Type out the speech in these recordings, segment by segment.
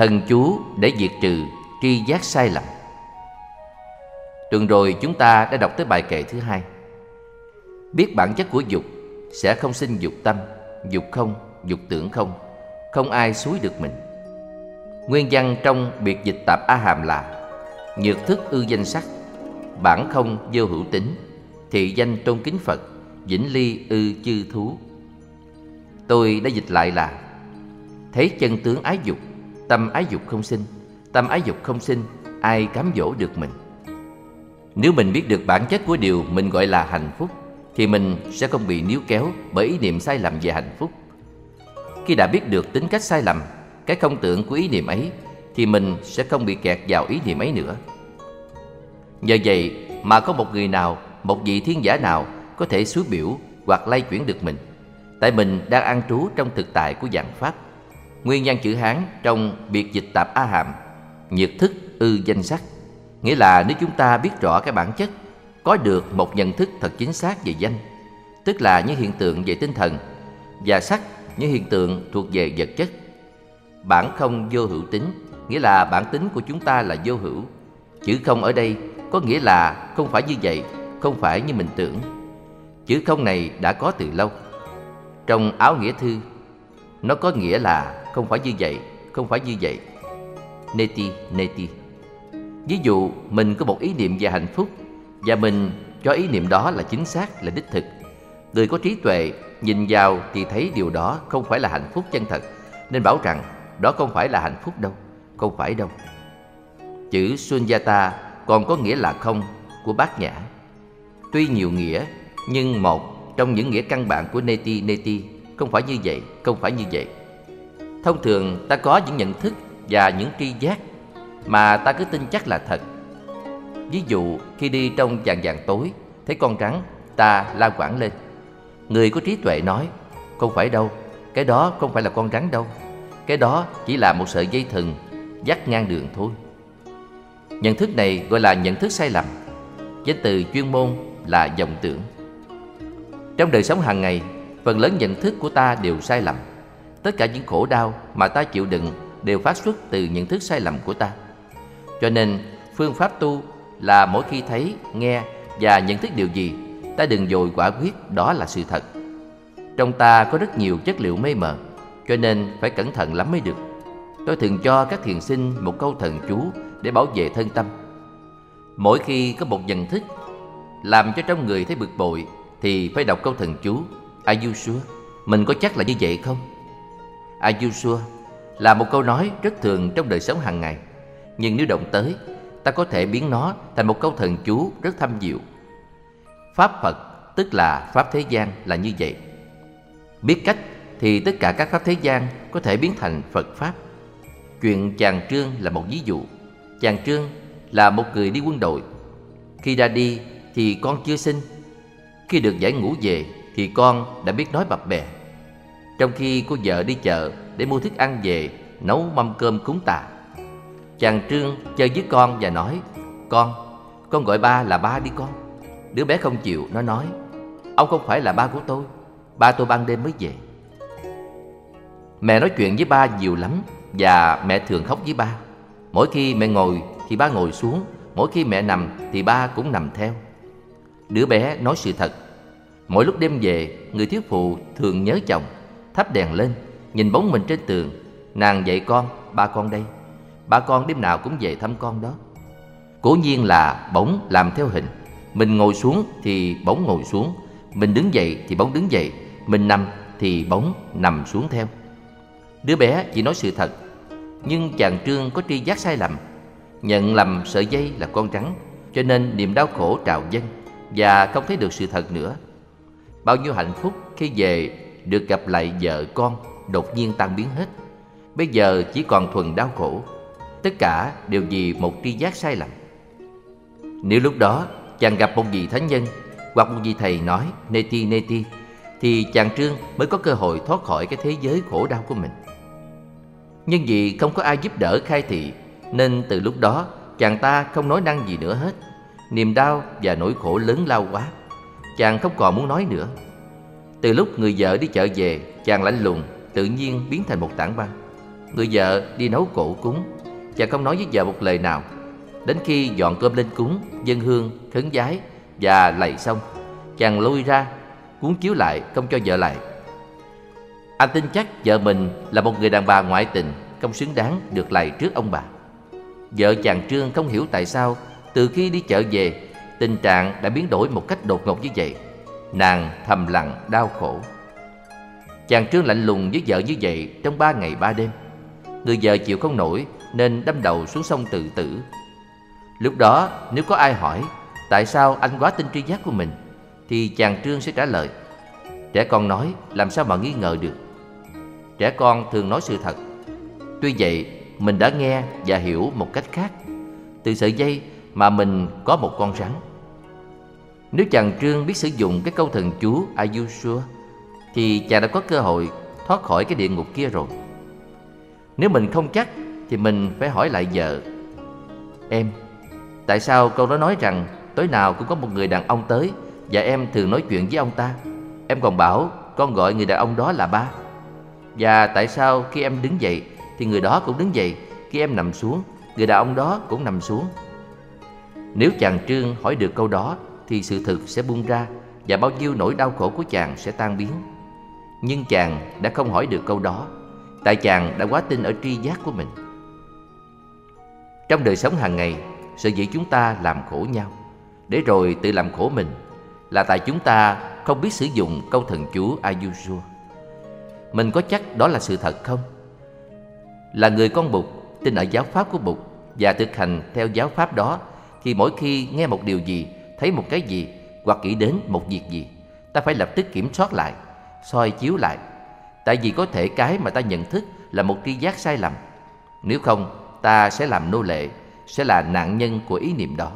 Thần chú để diệt trừ tri giác sai lầm. Tuần rồi chúng ta đã đọc tới bài kệ thứ hai. Biết bản chất của dục Sẽ không sinh dục tâm Dục không, dục tưởng không Không ai suối được mình. Nguyên văn trong biệt dịch tạp A Hàm là Nhược thức ư danh sắc Bản không vô hữu tính Thị danh tôn kính Phật Vĩnh ly ư chư thú. Tôi đã dịch lại là Thấy chân tướng ái dục Tâm ái dục không sinh, Tâm ái dục không sinh, Ai cám dỗ được mình? Nếu mình biết được bản chất của điều mình gọi là hạnh phúc, Thì mình sẽ không bị níu kéo bởi ý niệm sai lầm về hạnh phúc. Khi đã biết được tính cách sai lầm, Cái không tưởng của ý niệm ấy, Thì mình sẽ không bị kẹt vào ý niệm ấy nữa. Nhờ vậy mà có một người nào, Một vị thiên giả nào Có thể suối biểu hoặc lay chuyển được mình? Tại mình đang an trú trong thực tại của dạng Pháp. Nguyên nhân chữ Hán trong biệt dịch tạp A Hàm Nhược thức ư danh sắc. Nghĩa là nếu chúng ta biết rõ cái bản chất, Có được một nhận thức thật chính xác về danh, Tức là những hiện tượng về tinh thần Và sắc, những hiện tượng thuộc về vật chất. Bản không vô hữu tính, Nghĩa là bản tính của chúng ta là vô hữu. Chữ không ở đây có nghĩa là không phải như vậy, Không phải như mình tưởng. Chữ không này đã có từ lâu. Trong áo nghĩa thư, Nó có nghĩa là không phải như vậy Không phải như vậy. Neti, neti Ví dụ mình có một ý niệm về hạnh phúc Và mình cho ý niệm đó là chính xác, là đích thực. Người có trí tuệ nhìn vào thì thấy điều đó không phải là hạnh phúc chân thật. Nên bảo rằng đó không phải là hạnh phúc đâu Không phải đâu. Chữ Sunyata còn có nghĩa là không của bát nhã. Tuy nhiều nghĩa nhưng một trong những nghĩa căn bản của neti neti không phải như vậy, không phải như vậy. Thông thường ta có những nhận thức và những tri giác mà ta cứ tin chắc là thật. Ví dụ khi đi trong vàng vàng tối thấy con rắn ta la quảng lên. Người có trí tuệ nói không phải đâu, cái đó không phải là con rắn đâu. Cái đó chỉ là một sợi dây thừng dắt ngang đường thôi. Nhận thức này gọi là nhận thức sai lầm Danh từ chuyên môn là vọng tưởng Trong đời sống hàng ngày Phần lớn nhận thức của ta đều sai lầm Tất cả những khổ đau mà ta chịu đựng Đều phát xuất từ nhận thức sai lầm của ta Cho nên phương pháp tu là mỗi khi thấy, nghe và nhận thức điều gì Ta đừng dội quả quyết đó là sự thật Trong ta có rất nhiều chất liệu mê mờ Cho nên phải cẩn thận lắm mới được Tôi thường cho các thiền sinh một câu thần chú để bảo vệ thân tâm. Mỗi khi có một nhận thức làm cho trong người thấy bực bội thì phải đọc câu thần chú Are you sure? Mình có chắc là như vậy không? Are? Là một câu nói rất thường trong đời sống hàng ngày. Nhưng nếu động tới, Ta có thể biến nó thành một câu thần chú rất thâm diệu. Pháp Phật, tức là Pháp thế gian, là như vậy. Biết cách thì tất cả các Pháp thế gian có thể biến thành Phật Pháp. Chuyện chàng Trương là một ví dụ. Chàng Trương là một người đi quân đội. Khi ra đi thì con chưa sinh. Khi được giải ngũ về thì con đã biết nói bập bẹ. Trong khi cô vợ đi chợ để mua thức ăn về Nấu mâm cơm cúng tạ Chàng Trương chơi với con và nói Con, con gọi ba là ba đi con. Đứa bé không chịu, nó nói Ông không phải là ba của tôi Ba tôi ban đêm mới về. Mẹ nói chuyện với ba nhiều lắm Và mẹ thường khóc với ba. Mỗi khi mẹ ngồi thì ba ngồi xuống Mỗi khi mẹ nằm thì ba cũng nằm theo. Đứa bé nói sự thật Mỗi lúc đêm về Người thiếu phụ thường nhớ chồng. Thắp đèn lên, Nhìn bóng mình trên tường. Nàng dạy con, Ba con đây. Ba con đêm nào cũng về thăm con đó. Cố nhiên là bóng làm theo hình. Mình ngồi xuống thì bóng ngồi xuống. Mình đứng dậy thì bóng đứng dậy. Mình nằm thì bóng nằm xuống theo. Đứa bé chỉ nói sự thật, nhưng chàng Trương có tri giác sai lầm. Nhận lầm sợi dây là con rắn Cho nên niềm đau khổ trào dâng Và không thấy được sự thật nữa. Bao nhiêu hạnh phúc khi về được gặp lại vợ con, Đột nhiên tan biến hết. Bây giờ chỉ còn thuần đau khổ. Tất cả đều vì một tri giác sai lầm. Nếu lúc đó chàng gặp một vị thánh nhân, Hoặc một vị thầy nói Neti neti Thì chàng Trương mới có cơ hội thoát khỏi cái thế giới khổ đau của mình. Nhưng vì không có ai giúp đỡ khai thị, Nên từ lúc đó chàng ta không nói năng gì nữa hết. Niềm đau và nỗi khổ lớn lao quá. Chàng không còn muốn nói nữa. Từ lúc người vợ đi chợ về Chàng lạnh lùng tự nhiên biến thành một tảng băng Người vợ đi nấu cổ cúng Chàng không nói với vợ một lời nào. Đến khi dọn cơm lên cúng Dân hương, khấn giái và lạy xong Chàng lui ra Cuốn chiếu lại không cho vợ lại. Anh tin chắc vợ mình là một người đàn bà ngoại tình Không xứng đáng được lạy trước ông bà. Vợ chàng Trương không hiểu tại sao Từ khi đi chợ về Tình trạng đã biến đổi một cách đột ngột như vậy. Nàng thầm lặng đau khổ. Chàng Trương lạnh lùng với vợ như vậy Trong ba ngày ba đêm. Người vợ chịu không nổi Nên đâm đầu xuống sông tự tử. Lúc đó, nếu có ai hỏi Tại sao anh quá tin tri giác của mình, Thì chàng Trương sẽ trả lời. Trẻ con nói, làm sao mà nghi ngờ được? Trẻ con thường nói sự thật. Tuy vậy, mình đã nghe và hiểu một cách khác. Từ sợi dây mà mình có một con rắn. Nếu chàng Trương biết sử dụng cái câu thần chú Are you sure Thì chàng đã có cơ hội thoát khỏi cái địa ngục kia rồi. Nếu mình không chắc, Thì mình phải hỏi lại vợ. Em, Tại sao câu đó nói rằng Tối nào cũng có một người đàn ông tới Và em thường nói chuyện với ông ta? Em còn bảo con gọi người đàn ông đó là ba. Và tại sao khi em đứng dậy, Thì người đó cũng đứng dậy, Khi em nằm xuống, Người đàn ông đó cũng nằm xuống? Nếu chàng Trương hỏi được câu đó thì sự thực sẽ bung ra Và bao nhiêu nỗi đau khổ của chàng sẽ tan biến. Nhưng chàng đã không hỏi được câu đó, Tại chàng đã quá tin ở tri giác của mình. Trong đời sống hàng ngày Sở dĩ chúng ta làm khổ nhau. Để rồi tự làm khổ mình Là tại chúng ta không biết sử dụng câu thần chú Ayusua Mình có chắc đó là sự thật không? Là người con Bụt, tin ở giáo pháp của Bụt Và thực hành theo giáo pháp đó Thì mỗi khi nghe một điều gì Thấy một cái gì Hoặc nghĩ đến một việc gì Ta phải lập tức kiểm soát lại soi chiếu lại Tại vì có thể cái mà ta nhận thức Là một tri giác sai lầm Nếu không ta sẽ làm nô lệ sẽ là nạn nhân của ý niệm đó.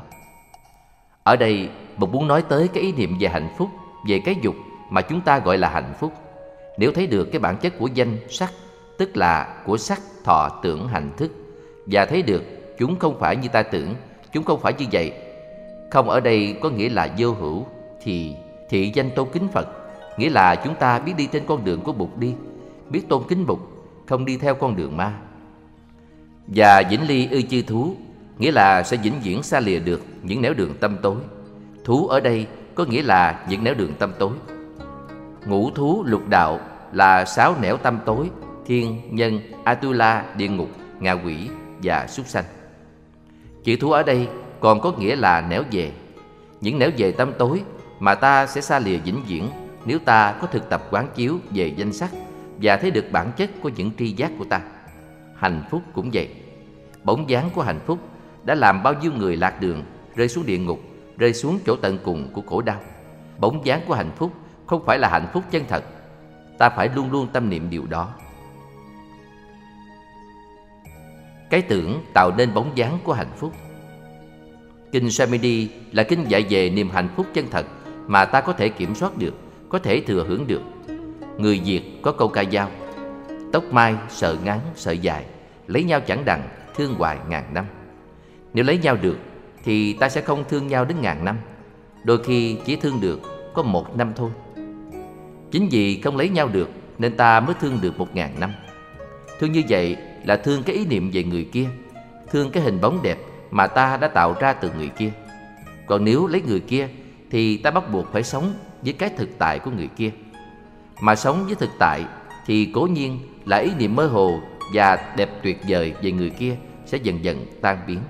Ở đây, Bụt muốn nói tới cái ý niệm về hạnh phúc, về cái dục mà chúng ta gọi là hạnh phúc. Nếu thấy được cái bản chất của danh sắc, tức là của sắc, thọ, tưởng, hành thức, và thấy được chúng không phải như ta tưởng, chúng không phải như vậy. Không ở đây có nghĩa là vô hữu, thì thị danh tôn kính Phật, nghĩa là chúng ta biết đi trên con đường của Bụt đi, biết tôn kính Bụt, không đi theo con đường ma. Và vĩnh ly ư chư thú nghĩa là sẽ vĩnh viễn xa lìa được những nẻo đường tâm tối. Thú ở đây có nghĩa là những nẻo đường tâm tối. Ngũ thú lục đạo là sáu nẻo tâm tối, thiên, nhân, atula, địa ngục, ngạ quỷ và súc sanh. Chữ thú ở đây còn có nghĩa là nẻo về. Những nẻo về tâm tối mà ta sẽ xa lìa vĩnh viễn nếu ta có thực tập quán chiếu về danh sắc và thấy được bản chất của những tri giác của ta. Hạnh phúc cũng vậy. Bóng dáng của hạnh phúc đã làm bao nhiêu người lạc đường, rơi xuống địa ngục, rơi xuống chỗ tận cùng của khổ đau. Bóng dáng của hạnh phúc không phải là hạnh phúc chân thật. Ta phải luôn luôn tâm niệm điều đó. Cái tưởng tạo nên bóng dáng của hạnh phúc. Kinh Samedi là kinh dạy về niềm hạnh phúc chân thật mà ta có thể kiểm soát được, có thể thừa hưởng được. Người Việt có câu ca dao Tóc mai sợ ngắn sợ dài Lấy nhau chẳng đặng thương hoài ngàn năm. Nếu lấy nhau được Thì ta sẽ không thương nhau đến ngàn năm Đôi khi chỉ thương được có một năm thôi. Chính vì không lấy nhau được Nên ta mới thương được một ngàn năm. Thương như vậy là thương cái ý niệm về người kia Thương cái hình bóng đẹp mà ta đã tạo ra từ người kia Còn nếu lấy người kia Thì ta bắt buộc phải sống với cái thực tại của người kia Mà sống với thực tại Thì cố nhiên là ý niệm mơ hồ Và đẹp tuyệt vời về người kia Sẽ dần dần tan biến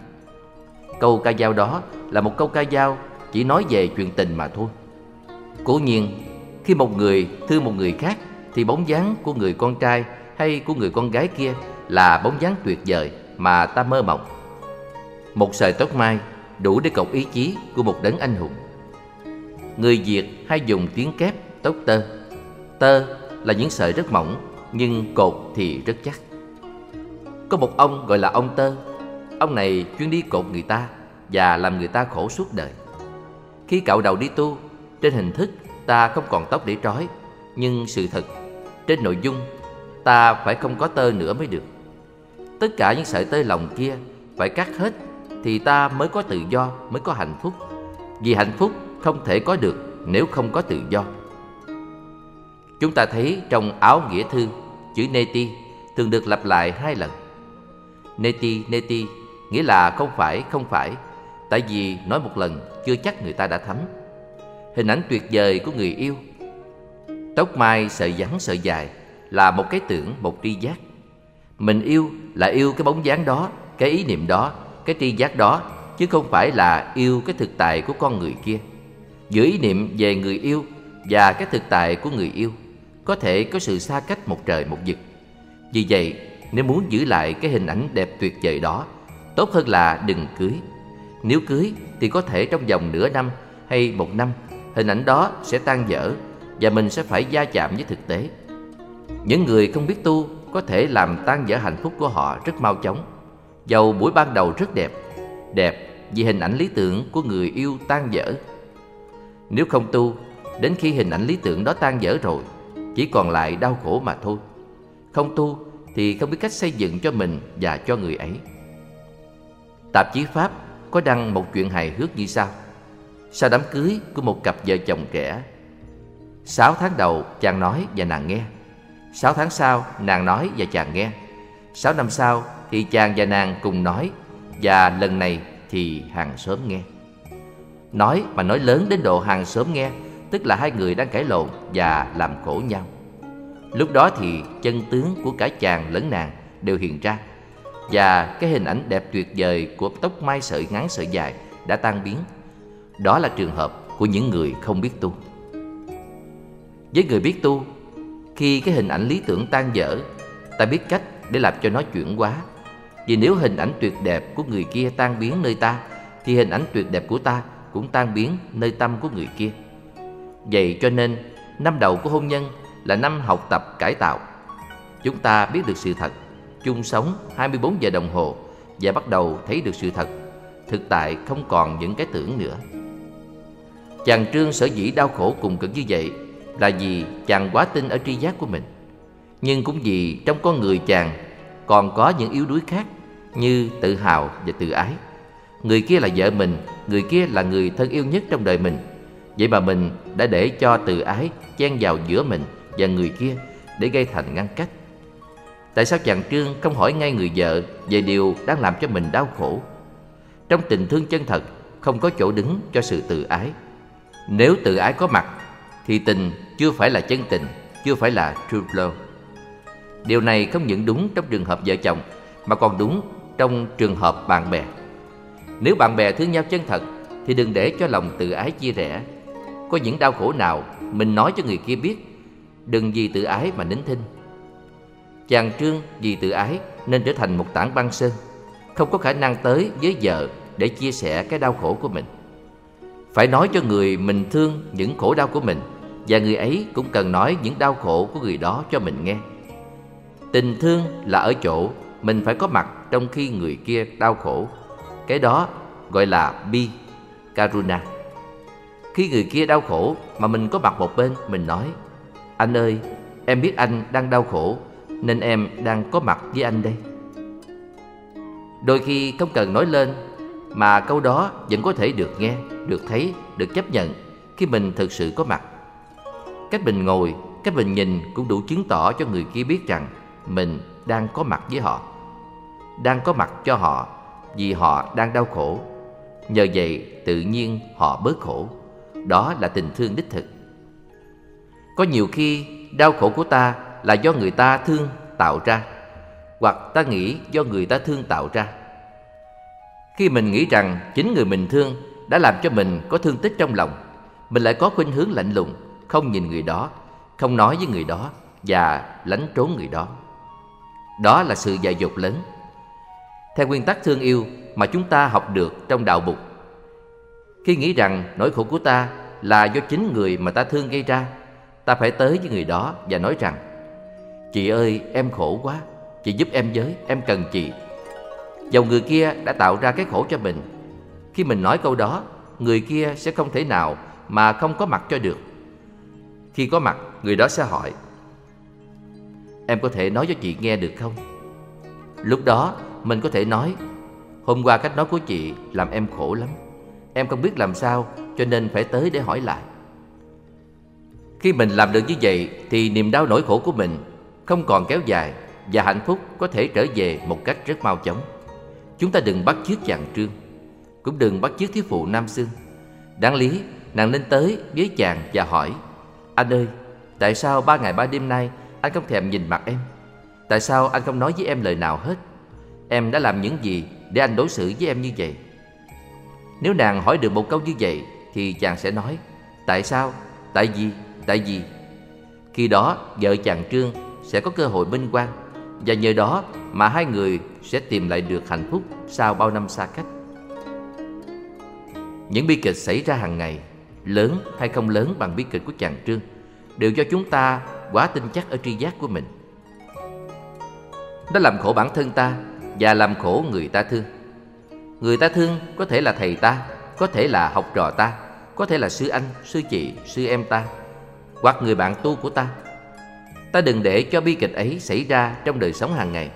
Câu ca dao đó là một câu ca dao chỉ nói về chuyện tình mà thôi. Cố nhiên, khi một người thương một người khác thì bóng dáng của người con trai hay của người con gái kia là bóng dáng tuyệt vời mà ta mơ mộng. Một sợi tóc mai đủ để cột ý chí của một đấng anh hùng. Người Việt hay dùng tiếng kép, tóc tơ. Tơ là những sợi rất mỏng, nhưng cột thì rất chắc. Có một ông gọi là ông tơ Ông này chuyên đi cột người ta Và làm người ta khổ suốt đời Khi cạo đầu đi tu, Trên hình thức ta không còn tóc để trói, Nhưng sự thật Trên nội dung ta phải không có tơ nữa mới được Tất cả những sợi tơ lòng kia Phải cắt hết thì ta mới có tự do Mới có hạnh phúc Vì hạnh phúc không thể có được Nếu không có tự do Chúng ta thấy trong áo nghĩa thư Chữ neti thường được lặp lại hai lần. Neti, neti nghĩa là không phải, không phải, tại vì nói một lần chưa chắc người ta đã thấm. Hình ảnh tuyệt vời của người yêu. Tóc mai sợi ngắn sợi dài là một cái tưởng, một tri giác. Mình yêu là yêu cái bóng dáng đó, cái ý niệm đó, cái tri giác đó, chứ không phải là yêu cái thực tại của con người kia. Giữa ý niệm về người yêu và cái thực tại của người yêu có thể có sự xa cách một trời một vực. Vì vậy, nếu muốn giữ lại cái hình ảnh đẹp tuyệt vời đó, tốt hơn là đừng cưới. Nếu cưới thì có thể trong vòng nửa năm hay một năm, hình ảnh đó sẽ tan dở và mình sẽ phải va chạm với thực tế. Những người không biết tu có thể làm tan dở hạnh phúc của họ rất mau chóng. Dầu buổi ban đầu rất đẹp, đẹp vì hình ảnh lý tưởng của người yêu tan dở. Nếu không tu, đến khi hình ảnh lý tưởng đó tan dở rồi, chỉ còn lại đau khổ mà thôi. Không tu thì không biết cách xây dựng cho mình và cho người ấy. Tạp chí Pháp có đăng một chuyện hài hước như sau. Sau đám cưới của một cặp vợ chồng trẻ, sáu tháng đầu chàng nói và nàng nghe. Sáu tháng sau nàng nói và chàng nghe. Sáu năm sau thì chàng và nàng cùng nói và lần này thì hàng xóm nghe. Nói mà nói lớn đến độ hàng xóm nghe, tức là hai người đang cãi lộn và làm khổ nhau. Lúc đó thì chân tướng của cả chàng lẫn nàng đều hiện ra và cái hình ảnh đẹp tuyệt vời của tóc mai sợi ngắn sợi dài đã tan biến. Đó là trường hợp của những người không biết tu. Với người biết tu, khi cái hình ảnh lý tưởng tan dở, ta biết cách để làm cho nó chuyển hóa. Vì nếu hình ảnh tuyệt đẹp của người kia tan biến nơi ta, thì hình ảnh tuyệt đẹp của ta cũng tan biến nơi tâm của người kia. Vậy cho nên, năm đầu của hôn nhân là năm học tập cải tạo. Chúng ta biết được sự thật, chung sống 24 giờ đồng hồ và bắt đầu thấy được sự thật. Thực tại không còn những cái tưởng nữa. Chàng Trương sở dĩ đau khổ cùng cực như vậy là vì chàng quá tin ở tri giác của mình. Nhưng cũng vì trong con người chàng còn có những yếu đuối khác như tự hào và tự ái. Người kia là vợ mình, người kia là người thân yêu nhất trong đời mình. Vậy mà mình đã để cho tự ái chen vào giữa mình và người kia để gây thành ngăn cách. Tại sao chàng Trương không hỏi ngay người vợ về điều đang làm cho mình đau khổ? Trong tình thương chân thật không có chỗ đứng cho sự tự ái. Nếu tự ái có mặt thì tình chưa phải là chân tình, chưa phải là true love. Điều này không những đúng trong trường hợp vợ chồng, mà còn đúng trong trường hợp bạn bè. Nếu bạn bè thương nhau chân thật, thì đừng để cho lòng tự ái chia rẽ. Có những đau khổ nào mình nói cho người kia biết, Đừng vì tự ái mà nín thinh Chàng Trương vì tự ái nên trở thành một tảng băng sơn, Không có khả năng tới với vợ để chia sẻ cái đau khổ của mình Phải nói cho người mình thương những khổ đau của mình, Và người ấy cũng cần nói những đau khổ của người đó cho mình nghe Tình thương là ở chỗ mình phải có mặt trong khi người kia đau khổ. Cái đó gọi là bi, karuna. Khi người kia đau khổ mà mình có mặt một bên mình nói anh ơi, em biết anh đang đau khổ Nên em đang có mặt với anh đây. Đôi khi không cần nói lên Mà câu đó vẫn có thể được nghe, được thấy, được chấp nhận Khi mình thực sự có mặt. Cách mình ngồi, cách mình nhìn cũng đủ chứng tỏ cho người kia biết rằng mình đang có mặt với họ. Đang có mặt cho họ Vì họ đang đau khổ. Nhờ vậy tự nhiên họ bớt khổ. Đó là tình thương đích thực. Có nhiều khi đau khổ của ta là do người ta thương tạo ra Hoặc ta nghĩ do người ta thương tạo ra. Khi mình nghĩ rằng chính người mình thương đã làm cho mình có thương tích trong lòng Mình lại có khuynh hướng lạnh lùng, không nhìn người đó, không nói với người đó Và lánh trốn người đó. Đó là sự dạy dột lớn. Theo nguyên tắc thương yêu mà chúng ta học được trong đạo Bụt, Khi nghĩ rằng nỗi khổ của ta là do chính người mà ta thương gây ra, Ta phải tới với người đó và nói rằng, Chị ơi, em khổ quá, Chị giúp em với, em cần chị. Dòng người kia đã tạo ra cái khổ cho mình. Khi mình nói câu đó, Người kia sẽ không thể nào mà không có mặt cho được. Khi có mặt, người đó sẽ hỏi Em có thể nói cho chị nghe được không? Lúc đó mình có thể nói Hôm qua cách nói của chị làm em khổ lắm Em không biết làm sao cho nên phải tới để hỏi lại khi mình làm được như vậy thì niềm đau nỗi khổ của mình không còn kéo dài và hạnh phúc có thể trở về một cách rất mau chóng. Chúng ta đừng bắt chước chàng trương, cũng đừng bắt chước thiếu phụ Nam Sương. Đáng lý, nàng nên tới với chàng và hỏi, Anh ơi, tại sao ba ngày ba đêm nay anh không thèm nhìn mặt em? Tại sao anh không nói với em lời nào hết? Em đã làm những gì để anh đối xử với em như vậy? Nếu nàng hỏi được một câu như vậy Thì chàng sẽ nói, Tại sao? Tại vì? Tại vì? Khi đó, vợ chàng Trương sẽ có cơ hội minh quan Và nhờ đó mà hai người sẽ tìm lại được hạnh phúc sau bao năm xa cách Những bi kịch xảy ra hàng ngày, Lớn hay không lớn bằng bi kịch của chàng Trương, Đều do chúng ta quá tin chắc ở tri giác của mình. Nó làm khổ bản thân ta Và làm khổ người ta thương. Người ta thương có thể là thầy ta Có thể là học trò ta Có thể là sư anh, sư chị, sư em ta Hoặc người bạn tu của ta. Ta đừng để cho bi kịch ấy xảy ra trong đời sống hàng ngày.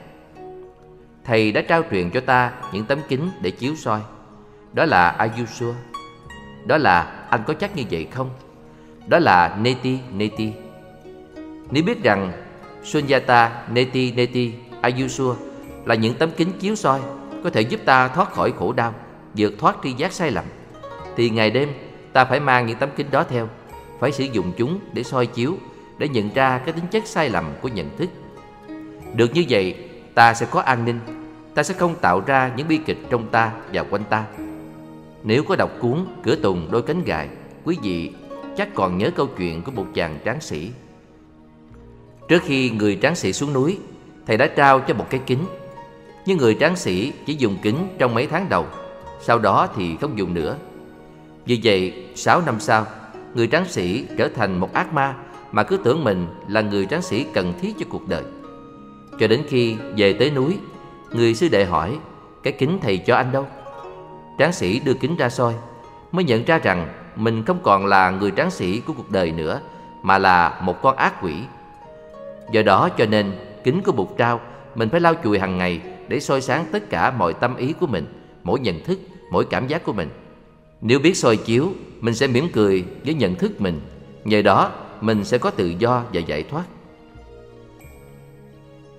Thầy đã trao truyền cho ta những tấm kính để chiếu soi. Đó là Ayusua? Đó là anh có chắc như vậy không? Đó là Neti Neti. Nếu biết rằng Sunyata Neti Neti Ayusua? Là những tấm kính chiếu soi có thể giúp ta thoát khỏi khổ đau, vượt thoát tri giác sai lầm, thì ngày đêm ta phải mang những tấm kính đó theo, phải sử dụng chúng để soi chiếu, để nhận ra cái tính chất sai lầm của nhận thức. Được như vậy, ta sẽ có an ninh, ta sẽ không tạo ra những bi kịch trong ta và quanh ta. Nếu có đọc cuốn Cửa Tùng đôi cánh gài, quý vị chắc còn nhớ câu chuyện của một chàng tráng sĩ. Trước khi người tráng sĩ xuống núi, thầy đã trao cho một cái kính. Nhưng người tráng sĩ chỉ dùng kính trong mấy tháng đầu Sau đó thì không dùng nữa. Vì vậy 6 năm sau Người tráng sĩ trở thành một ác ma Mà cứ tưởng mình là người tráng sĩ cần thiết cho cuộc đời. Cho đến khi về tới núi Người sư đệ hỏi Cái kính thầy cho anh đâu? Tráng sĩ đưa kính ra soi Mới nhận ra rằng Mình không còn là người tráng sĩ của cuộc đời nữa Mà là một con ác quỷ. Do đó cho nên Kính của bục trao Mình phải lau chùi hàng ngày để soi sáng tất cả mọi tâm ý của mình, mỗi nhận thức, mỗi cảm giác của mình. Nếu biết soi chiếu, mình sẽ mỉm cười với nhận thức mình, nhờ đó mình sẽ có tự do và giải thoát.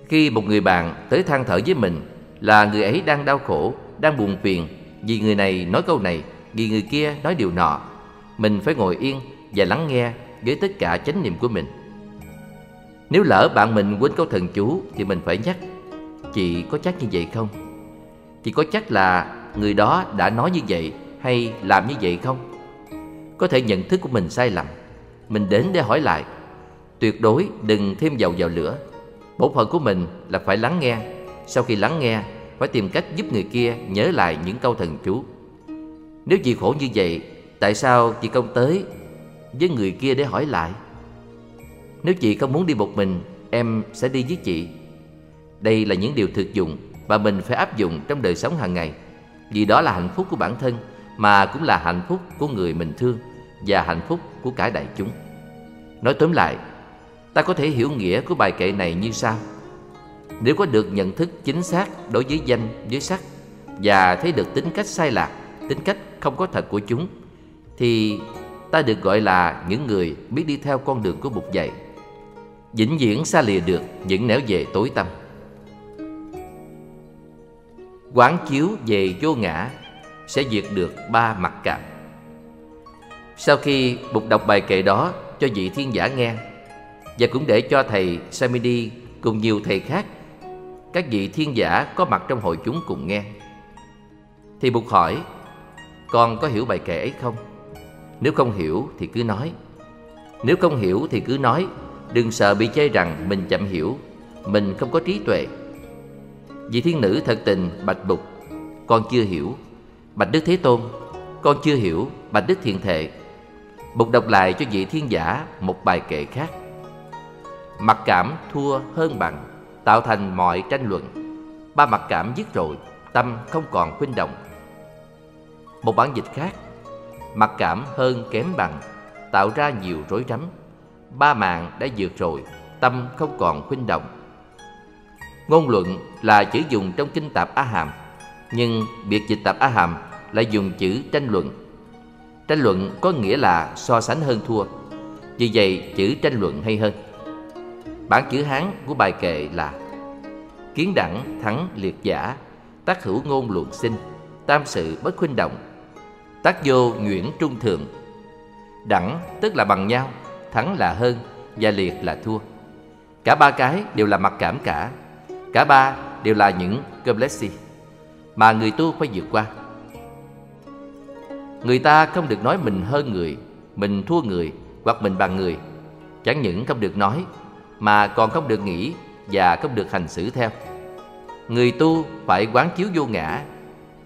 Khi một người bạn tới than thở với mình là người ấy đang đau khổ, đang buồn phiền vì người này nói câu này, vì người kia nói điều nọ, mình phải ngồi yên và lắng nghe với tất cả chánh niệm của mình. Nếu lỡ bạn mình quên câu thần chú thì mình phải nhắc, Chị có chắc như vậy không? Chị có chắc là người đó đã nói như vậy hay làm như vậy không? Có thể nhận thức của mình sai lầm. Mình đến để hỏi lại. Tuyệt đối đừng thêm dầu vào lửa. Bổn phận của mình là phải lắng nghe. Sau khi lắng nghe, Phải tìm cách giúp người kia nhớ lại những câu thần chú. Nếu chị khổ như vậy, Tại sao chị không tới với người kia để hỏi lại? Nếu chị không muốn đi một mình Em sẽ đi với chị đây là những điều thực dụng và mình phải áp dụng trong đời sống hàng ngày vì đó là hạnh phúc của bản thân mà cũng là hạnh phúc của người mình thương và hạnh phúc của cả đại chúng. Nói tóm lại, ta có thể hiểu nghĩa của bài kệ này như sau. Nếu có được nhận thức chính xác đối với danh, với sắc và thấy được tính cách sai lạc, tính cách không có thật của chúng thì ta được gọi là những người biết đi theo con đường của Bụt dạy. Vĩnh viễn xa lìa được những nẻo về tối tâm Quán chiếu về vô ngã Sẽ diệt được ba mặt cảm. Sau khi bục đọc bài kệ đó cho vị thiên giả nghe, Và cũng để cho thầy Samidi cùng nhiều thầy khác, Các vị thiên giả có mặt trong hội chúng cùng nghe, Thì bục hỏi, Con có hiểu bài kệ ấy không? Nếu không hiểu thì cứ nói. Nếu không hiểu thì cứ nói. Đừng sợ bị chê rằng mình chậm hiểu, Mình không có trí tuệ. Vị thiên nữ thật tình, bạch bục Con chưa hiểu. Bạch Đức Thế Tôn, Con chưa hiểu Bạch Đức Thiện Thệ. Bục đọc lại cho vị thiên giả một bài kệ khác. Mặc cảm thua hơn bằng, Tạo thành mọi tranh luận. Ba mặc cảm dứt rồi, Tâm không còn khuynh động. Một bản dịch khác, Mặc cảm hơn kém bằng, Tạo ra nhiều rối rắm. Ba mạng đã vượt rồi Tâm không còn khuynh động Ngôn luận là chữ dùng trong kinh tạp a Hàm, nhưng biệt dịch tạp a Hàm lại dùng chữ tranh luận. Tranh luận có nghĩa là so sánh hơn thua, vì vậy chữ tranh luận hay hơn. Bản chữ Hán của bài kệ là Kiến đẳng thắng liệt giả Tác hữu ngôn luận sinh Tam sự bất khuynh động Tác vô nhuyễn trung thượng Đẳng tức là bằng nhau Thắng là hơn Và liệt là thua. Cả ba cái đều là mặc cảm cả. Cả ba đều là những complexi Mà người tu phải vượt qua. Người ta không được nói mình hơn người, Mình thua người Hoặc mình bằng người. Chẳng những không được nói, Mà còn không được nghĩ Và không được hành xử theo. Người tu phải quán chiếu vô ngã,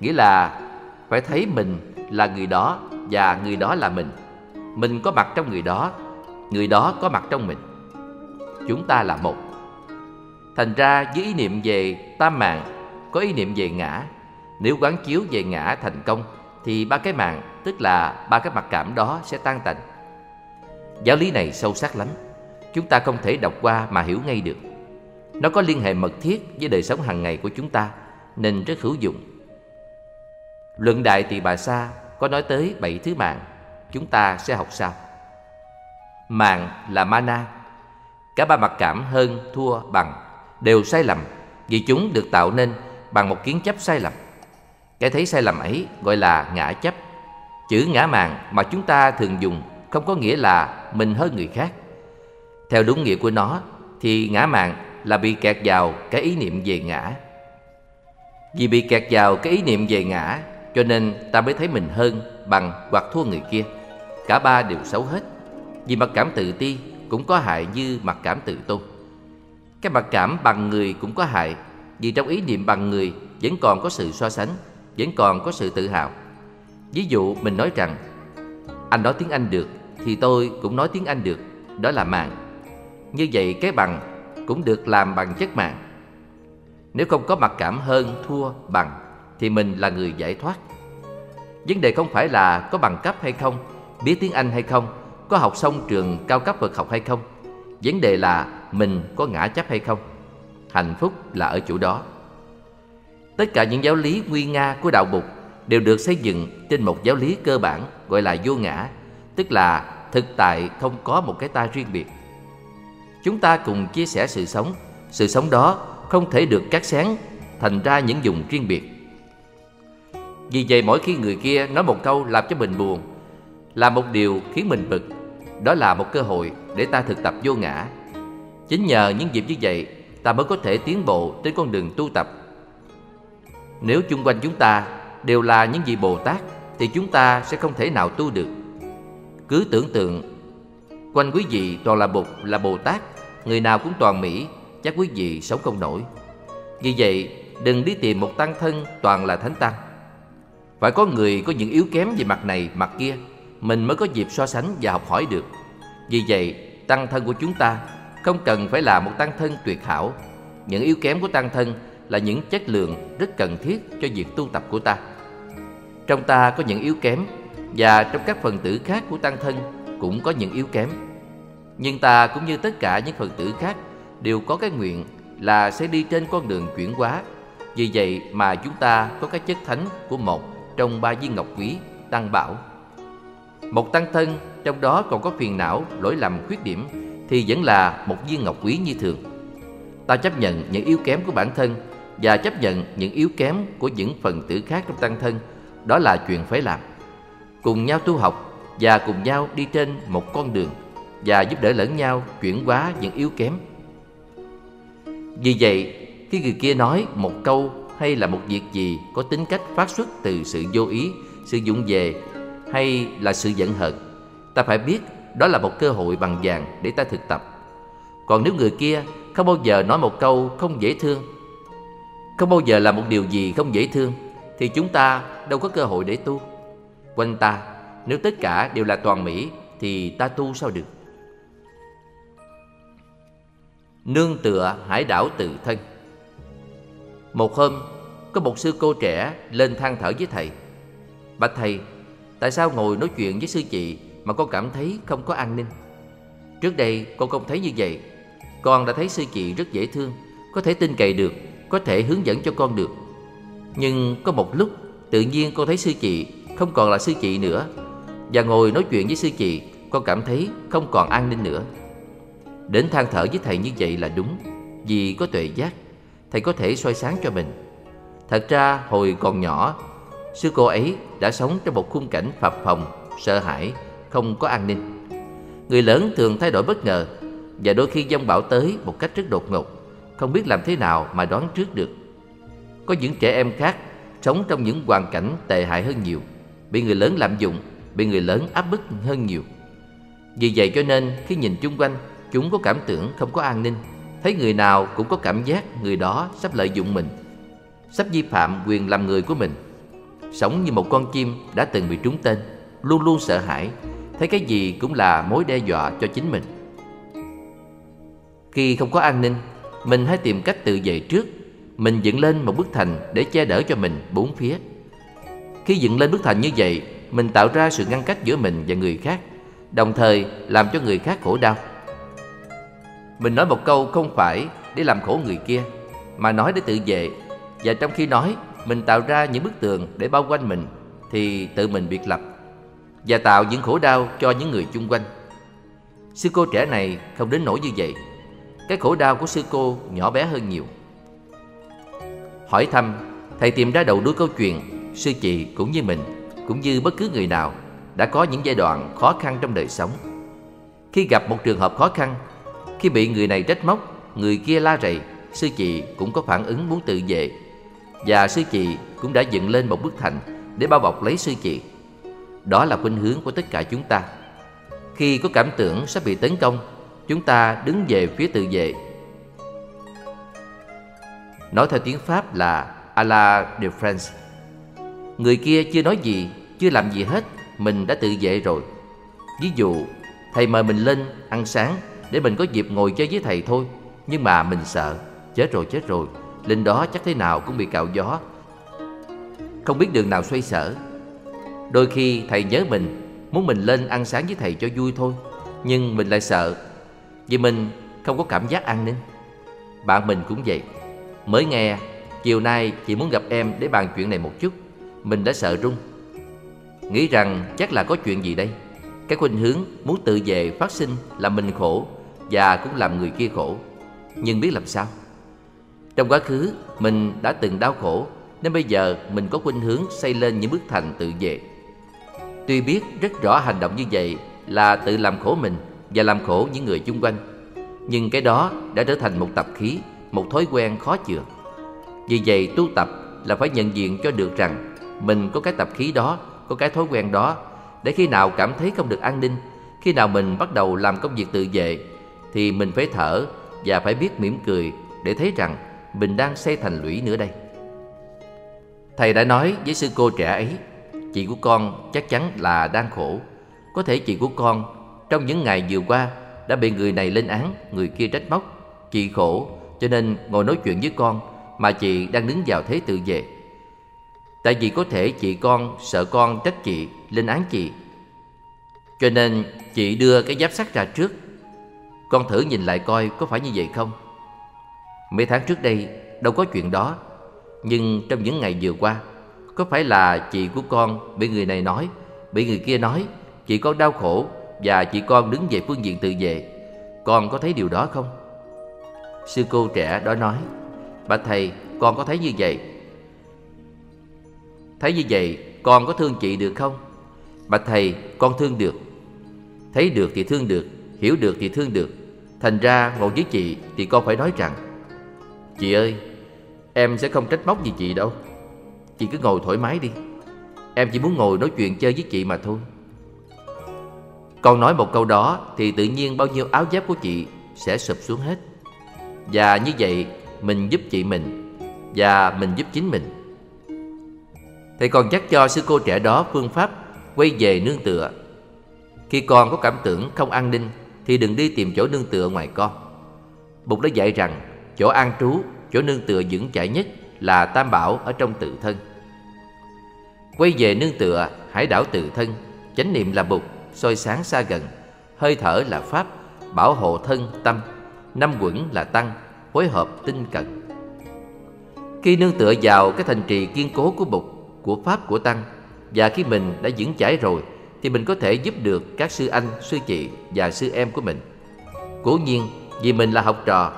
Nghĩa là phải thấy mình là người đó Và người đó là mình. Mình có mặt trong người đó Người đó có mặt trong mình. Chúng ta là một. Thành ra với ý niệm về tam mạng, Có ý niệm về ngã. Nếu quán chiếu về ngã thành công, Thì ba cái mạng, Tức là ba cái mặc cảm đó sẽ tan tành. Giáo lý này sâu sắc lắm. Chúng ta không thể đọc qua mà hiểu ngay được. Nó có liên hệ mật thiết với đời sống hàng ngày của chúng ta, Nên rất hữu dụng. Luận Đại Tỳ Bà Sa có nói tới bảy thứ mạng. Chúng ta sẽ học sau. Mạng là mana. Cả ba mặc cảm hơn, thua, bằng Đều sai lầm Vì chúng được tạo nên bằng một kiến chấp sai lầm. Cái thấy sai lầm ấy gọi là ngã chấp. Chữ ngã mạn mà chúng ta thường dùng Không có nghĩa là mình hơn người khác. Theo đúng nghĩa của nó Thì ngã mạn là bị kẹt vào cái ý niệm về ngã. Vì bị kẹt vào cái ý niệm về ngã Cho nên ta mới thấy mình hơn, bằng hoặc thua người kia. Cả ba đều xấu hết. Vì mặc cảm tự ti cũng có hại như mặc cảm tự tôn. Cái mặc cảm bằng người cũng có hại Vì trong ý niệm bằng người vẫn còn có sự so sánh Vẫn còn có sự tự hào. Ví dụ mình nói rằng Anh nói tiếng Anh được Thì tôi cũng nói tiếng Anh được Đó là mạng. Như vậy cái bằng cũng được làm bằng chất mạng. Nếu không có mặc cảm hơn, thua, bằng Thì mình là người giải thoát. Vấn đề không phải là có bằng cấp hay không Biết tiếng Anh hay không có học xong trường cao cấp Phật học hay không? Vấn đề là mình có ngã chấp hay không? Hạnh phúc là ở chỗ đó. Tất cả những giáo lý nguy nga của đạo bục đều được xây dựng trên một giáo lý cơ bản gọi là vô ngã, tức là thực tại không có một cái ta riêng biệt. Chúng ta cùng chia sẻ sự sống, sự sống đó không thể được cắt sáng thành ra những dùng riêng biệt. Vì vậy mỗi khi người kia nói một câu làm cho mình buồn, là một điều khiến mình bực, đó là một cơ hội để ta thực tập vô ngã. Chính nhờ những dịp như vậy, ta mới có thể tiến bộ trên con đường tu tập. Nếu chung quanh chúng ta đều là những vị Bồ Tát thì chúng ta sẽ không thể nào tu được. Cứ tưởng tượng quanh quý vị toàn là Bụt, là Bồ Tát, người nào cũng toàn Mỹ, chắc quý vị sống không nổi. Vì vậy, đừng đi tìm một tăng thân toàn là thánh tăng. Phải có người có những yếu kém về mặt này, mặt kia, mình mới có dịp so sánh và học hỏi được. Vì vậy, tăng thân của chúng ta không cần phải là một tăng thân tuyệt hảo. Những yếu kém của tăng thân là những chất lượng rất cần thiết cho việc tu tập của ta. Trong ta có những yếu kém Và trong các phần tử khác của tăng thân Cũng có những yếu kém Nhưng ta cũng như tất cả những phần tử khác Đều có cái nguyện là sẽ đi trên con đường chuyển hóa Vì vậy mà chúng ta có cái chất thánh của một Trong ba viên ngọc quý tăng bảo một tăng thân trong đó còn có phiền não, lỗi lầm, khuyết điểm Thì vẫn là một viên ngọc quý như thường. Ta chấp nhận những yếu kém của bản thân Và chấp nhận những yếu kém của những phần tử khác trong tăng thân. Đó là chuyện phải làm. Cùng nhau tu học và cùng nhau đi trên một con đường và giúp đỡ lẫn nhau chuyển hóa những yếu kém. Vì vậy khi người kia nói một câu hay là một việc gì có tính cách phát xuất từ sự vô ý sự dụng về hay là sự giận hờn ta phải biết đó là một cơ hội bằng vàng để ta thực tập còn nếu người kia không bao giờ nói một câu không dễ thương không bao giờ là một điều gì không dễ thương thì chúng ta đâu có cơ hội để tu. Quanh ta, nếu tất cả đều là toàn mỹ thì ta tu sao được? Nương tựa hải đảo tự thân Một hôm, có một sư cô trẻ lên than thở với thầy. Bạch thầy, tại sao ngồi nói chuyện với sư chị mà con cảm thấy không có an ninh? Trước đây con không thấy như vậy. Con đã thấy sư chị rất dễ thương, có thể tin cậy được, có thể hướng dẫn cho con được. Nhưng có một lúc Tự nhiên con thấy sư chị Không còn là sư chị nữa Và ngồi nói chuyện với sư chị Con cảm thấy không còn an ninh nữa Đến than thở với thầy như vậy là đúng Vì có tuệ giác thầy có thể soi sáng cho mình. Thật ra hồi còn nhỏ, sư cô ấy đã sống trong một khung cảnh phập phồng, sợ hãi, không có an ninh. Người lớn thường thay đổi bất ngờ và đôi khi dông bão tới một cách rất đột ngột, không biết làm thế nào mà đoán trước được. Có những trẻ em khác sống trong những hoàn cảnh tệ hại hơn nhiều, bị người lớn lạm dụng, bị người lớn áp bức hơn nhiều. Vì vậy cho nên khi nhìn chung quanh, chúng có cảm tưởng không có an ninh, thấy người nào cũng có cảm giác người đó sắp lợi dụng mình, sắp vi phạm quyền làm người của mình. Sống như một con chim đã từng bị trúng tên, luôn luôn sợ hãi, thấy cái gì cũng là mối đe dọa cho chính mình. Khi không có an ninh, mình hãy tìm cách tự vệ trước. Mình dựng lên một bức thành để che đỡ cho mình bốn phía. Khi dựng lên bức thành như vậy, mình tạo ra sự ngăn cách giữa mình và người khác, đồng thời làm cho người khác khổ đau. Mình nói một câu không phải để làm khổ người kia, mà nói để tự vệ. Và trong khi nói, mình tạo ra những bức tường để bao quanh mình, thì tự mình biệt lập và tạo những khổ đau cho những người chung quanh. Sư cô trẻ này không đến nỗi như vậy. Cái khổ đau của sư cô nhỏ bé hơn nhiều. Hỏi thăm, thầy tìm ra đầu đuôi câu chuyện, sư chị cũng như mình, cũng như bất cứ người nào đã có những giai đoạn khó khăn trong đời sống. Khi gặp một trường hợp khó khăn, khi bị người này trách móc, người kia la rầy, sư chị cũng có phản ứng muốn tự vệ. Và sư chị cũng đã dựng lên một bức thành để bao bọc lấy sư chị. Đó là khuynh hướng của tất cả chúng ta. Khi có cảm tưởng sắp bị tấn công, chúng ta đứng về phía tự vệ. Nói theo tiếng Pháp là à la de Người kia chưa nói gì, chưa làm gì hết, mình đã tự vệ rồi. Ví dụ, thầy mời mình lên ăn sáng để mình có dịp ngồi chơi với thầy thôi. Nhưng mà mình sợ, chết rồi chết rồi, lên đó chắc thế nào cũng bị cạo gió. Không biết đường nào xoay sở. Đôi khi thầy nhớ mình, muốn mình lên ăn sáng với thầy cho vui thôi. Nhưng mình lại sợ, vì mình không có cảm giác an ninh. Bạn mình cũng vậy. Mới nghe, chiều nay chị muốn gặp em để bàn chuyện này một chút. Mình đã sợ run. Nghĩ rằng chắc là có chuyện gì đây. Cái khuynh hướng muốn tự về phát sinh làm mình khổ và cũng làm người kia khổ. Nhưng biết làm sao? Trong quá khứ, mình đã từng đau khổ nên bây giờ mình có khuynh hướng xây lên những bức thành tự vệ. Tuy biết rất rõ hành động như vậy là tự làm khổ mình và làm khổ những người chung quanh, nhưng cái đó đã trở thành một tập khí, một thói quen khó chữa. Vì vậy tu tập là phải nhận diện cho được rằng mình có cái tập khí đó, có cái thói quen đó, để khi nào cảm thấy không được an ninh, khi nào mình bắt đầu làm công việc tự vệ, thì mình phải thở và phải biết mỉm cười để thấy rằng mình đang xây thành lũy nữa đây. Thầy đã nói với sư cô trẻ ấy, chị của con chắc chắn là đang khổ. Có thể chị của con trong những ngày vừa qua đã bị người này lên án, người kia trách móc. Chị khổ cho nên ngồi nói chuyện với con mà chị đang đứng vào thế tự vệ. Tại vì có thể chị con sợ con trách chị, lên án chị. Cho nên chị đưa cái giáp sắt ra trước. Con thử nhìn lại coi có phải như vậy không? Mấy tháng trước đây đâu có chuyện đó. Nhưng trong những ngày vừa qua, có phải là chị của con bị người này nói, bị người kia nói, chị con đau khổ và chị con đứng về phương diện tự vệ. Con có thấy điều đó không? Sư cô trẻ đó nói, bà thầy, con có thấy như vậy? Thấy như vậy, con có thương chị được không? bà thầy, con thương được. Thấy được thì thương được, hiểu được thì thương được. Thành ra ngồi với chị thì con phải nói rằng Chị ơi, em sẽ không trách móc gì chị đâu. Chị cứ ngồi thoải mái đi. Em chỉ muốn ngồi nói chuyện chơi với chị mà thôi. Con nói một câu đó thì tự nhiên bao nhiêu áo giáp của chị sẽ sụp xuống hết. Và như vậy mình giúp chị mình và mình giúp chính mình. Thầy còn dắt cho sư cô trẻ đó phương pháp quay về nương tựa. Khi con có cảm tưởng không an ninh thì đừng đi tìm chỗ nương tựa ngoài con. Bụt đã dạy rằng chỗ an trú, chỗ nương tựa vững chãi nhất là tam bảo ở trong tự thân. Quay về nương tựa, hải đảo tự thân, chánh niệm là Bụt, soi sáng xa gần, hơi thở là Pháp, bảo hộ thân tâm, năm quẩn là Tăng, phối hợp tinh cận. Khi nương tựa vào cái thành trì kiên cố của Bụt, của Pháp, của Tăng, và khi mình đã vững chãi rồi, thì mình có thể giúp được các sư anh, sư chị và sư em của mình. Cố nhiên, vì mình là học trò,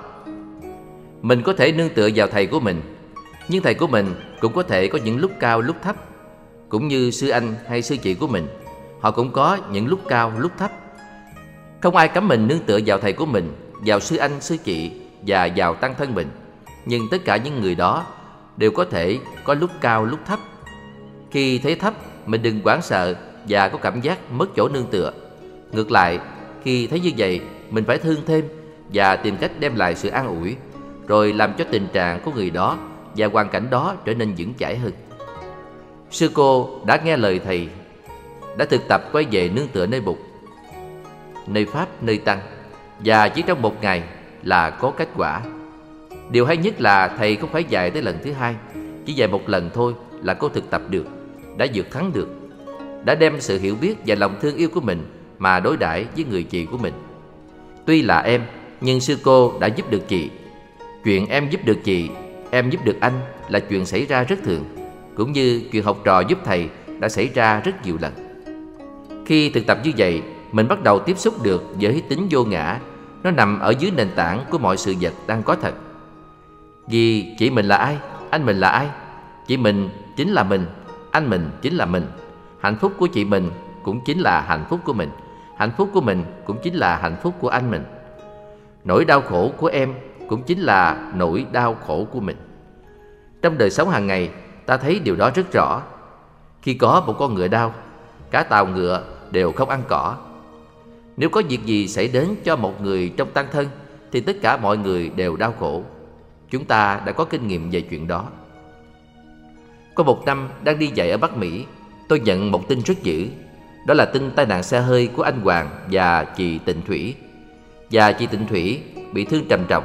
mình có thể nương tựa vào thầy của mình. Nhưng thầy của mình cũng có thể có những lúc cao lúc thấp. Cũng như sư anh hay sư chị của mình Họ cũng có những lúc cao lúc thấp. Không ai cấm mình nương tựa vào thầy của mình Vào sư anh, sư chị và vào tăng thân mình. Nhưng tất cả những người đó đều có thể có lúc cao lúc thấp. Khi thấy thấp mình đừng hoảng sợ và có cảm giác mất chỗ nương tựa. Ngược lại khi thấy như vậy mình phải thương thêm và tìm cách đem lại sự an ủi rồi làm cho tình trạng của người đó và hoàn cảnh đó trở nên vững chãi hơn. Sư cô đã nghe lời thầy, đã thực tập quay về nương tựa nơi bụt, nơi pháp, nơi tăng và chỉ trong một ngày là có kết quả. Điều hay nhất là thầy không phải dạy tới lần thứ hai, chỉ dạy một lần thôi là cô thực tập được, đã vượt thắng được, đã đem sự hiểu biết và lòng thương yêu của mình mà đối đãi với người chị của mình. Tuy là em, nhưng sư cô đã giúp được chị Chuyện em giúp được chị, em giúp được anh là chuyện xảy ra rất thường Cũng như chuyện học trò giúp thầy đã xảy ra rất nhiều lần. Khi thực tập như vậy, mình bắt đầu tiếp xúc được với tính vô ngã Nó nằm ở dưới nền tảng của mọi sự vật đang có thật. Vì chị mình là ai, anh mình là ai? Chị mình chính là mình, anh mình chính là mình. Hạnh phúc của chị mình cũng chính là hạnh phúc của mình. Hạnh phúc của mình cũng chính là hạnh phúc của anh mình. Nỗi đau khổ của em cũng chính là nỗi đau khổ của mình. Trong đời sống hàng ngày, ta thấy điều đó rất rõ. Khi có một con ngựa đau, cả tàu ngựa đều không ăn cỏ. Nếu có việc gì xảy đến cho một người trong tăng thân, thì tất cả mọi người đều đau khổ. Chúng ta đã có kinh nghiệm về chuyện đó. Có một năm đang đi dạy ở Bắc Mỹ, tôi nhận một tin rất dữ. Đó là tin tai nạn xe hơi của anh Hoàng và chị Tịnh Thủy. Và chị Tịnh Thủy bị thương trầm trọng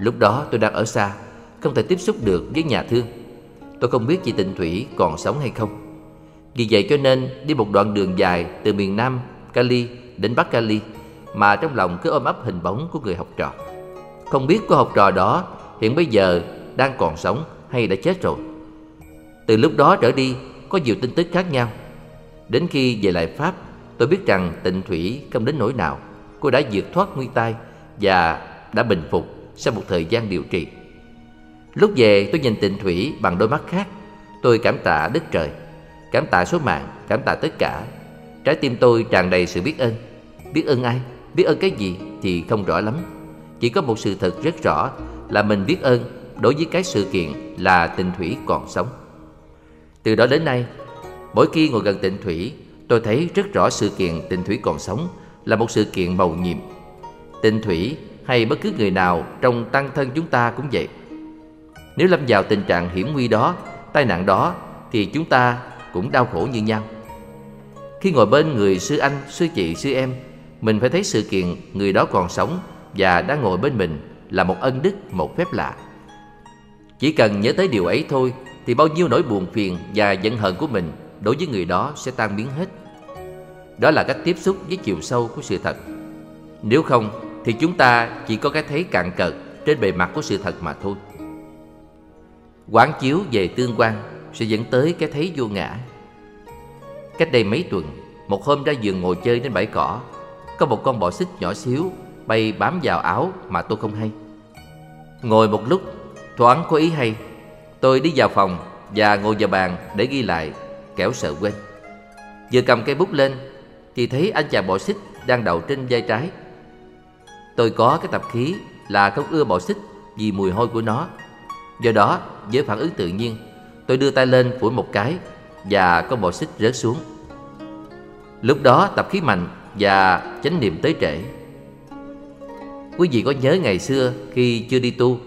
Lúc đó tôi đang ở xa, Không thể tiếp xúc được với nhà thương. Tôi không biết chị Tịnh Thủy còn sống hay không. Vì vậy cho nên đi một đoạn đường dài Từ miền Nam Cali đến Bắc Cali Mà trong lòng cứ ôm ấp hình bóng của người học trò. Không biết cô học trò đó Hiện bây giờ đang còn sống hay đã chết rồi. Từ lúc đó trở đi, Có nhiều tin tức khác nhau. Đến khi về lại Pháp, Tôi biết rằng Tịnh Thủy không đến nỗi nào. Cô đã vượt thoát nguy tai Và đã bình phục sau một thời gian điều trị. Lúc về tôi nhìn tịnh thủy bằng đôi mắt khác. Tôi cảm tạ đất trời, cảm tạ số mạng, cảm tạ tất cả. Trái tim tôi tràn đầy sự biết ơn. Biết ơn ai, biết ơn cái gì thì không rõ lắm. Chỉ có một sự thật rất rõ là mình biết ơn đối với cái sự kiện là tịnh thủy còn sống. Từ đó đến nay, mỗi khi ngồi gần tịnh thủy, tôi thấy rất rõ sự kiện tịnh thủy còn sống là một sự kiện màu nhiệm. Tịnh thủy hay bất cứ người nào trong tăng thân chúng ta cũng vậy. Nếu lâm vào tình trạng hiểm nguy đó, tai nạn đó thì chúng ta cũng đau khổ như nhau. Khi ngồi bên người sư anh, sư chị, sư em, mình phải thấy sự kiện người đó còn sống và đang ngồi bên mình là một ân đức, một phép lạ. Chỉ cần nhớ tới điều ấy thôi thì bao nhiêu nỗi buồn phiền và giận hờn của mình đối với người đó sẽ tan biến hết. Đó là cách tiếp xúc với chiều sâu của sự thật. Nếu không, thì chúng ta chỉ có cái thấy cạn cợt trên bề mặt của sự thật mà thôi. Quán chiếu về tương quan sẽ dẫn tới cái thấy vô ngã. Cách đây mấy tuần, một hôm ra giường ngồi chơi trên bãi cỏ, có một con bọ xích nhỏ xíu bay bám vào áo mà tôi không hay. Ngồi một lúc, thoáng có ý hay, tôi đi vào phòng và ngồi vào bàn để ghi lại, kẻo sợ quên. Vừa cầm cây bút lên thì thấy anh chàng bọ xích đang đậu trên vai trái Tôi có cái tập khí là không ưa bọ xích vì mùi hôi của nó. Do đó, với phản ứng tự nhiên, tôi đưa tay lên phủi một cái và con bọ xích rớt xuống. Lúc đó tập khí mạnh và chánh niệm tới trễ. Quý vị có nhớ ngày xưa khi chưa đi tu,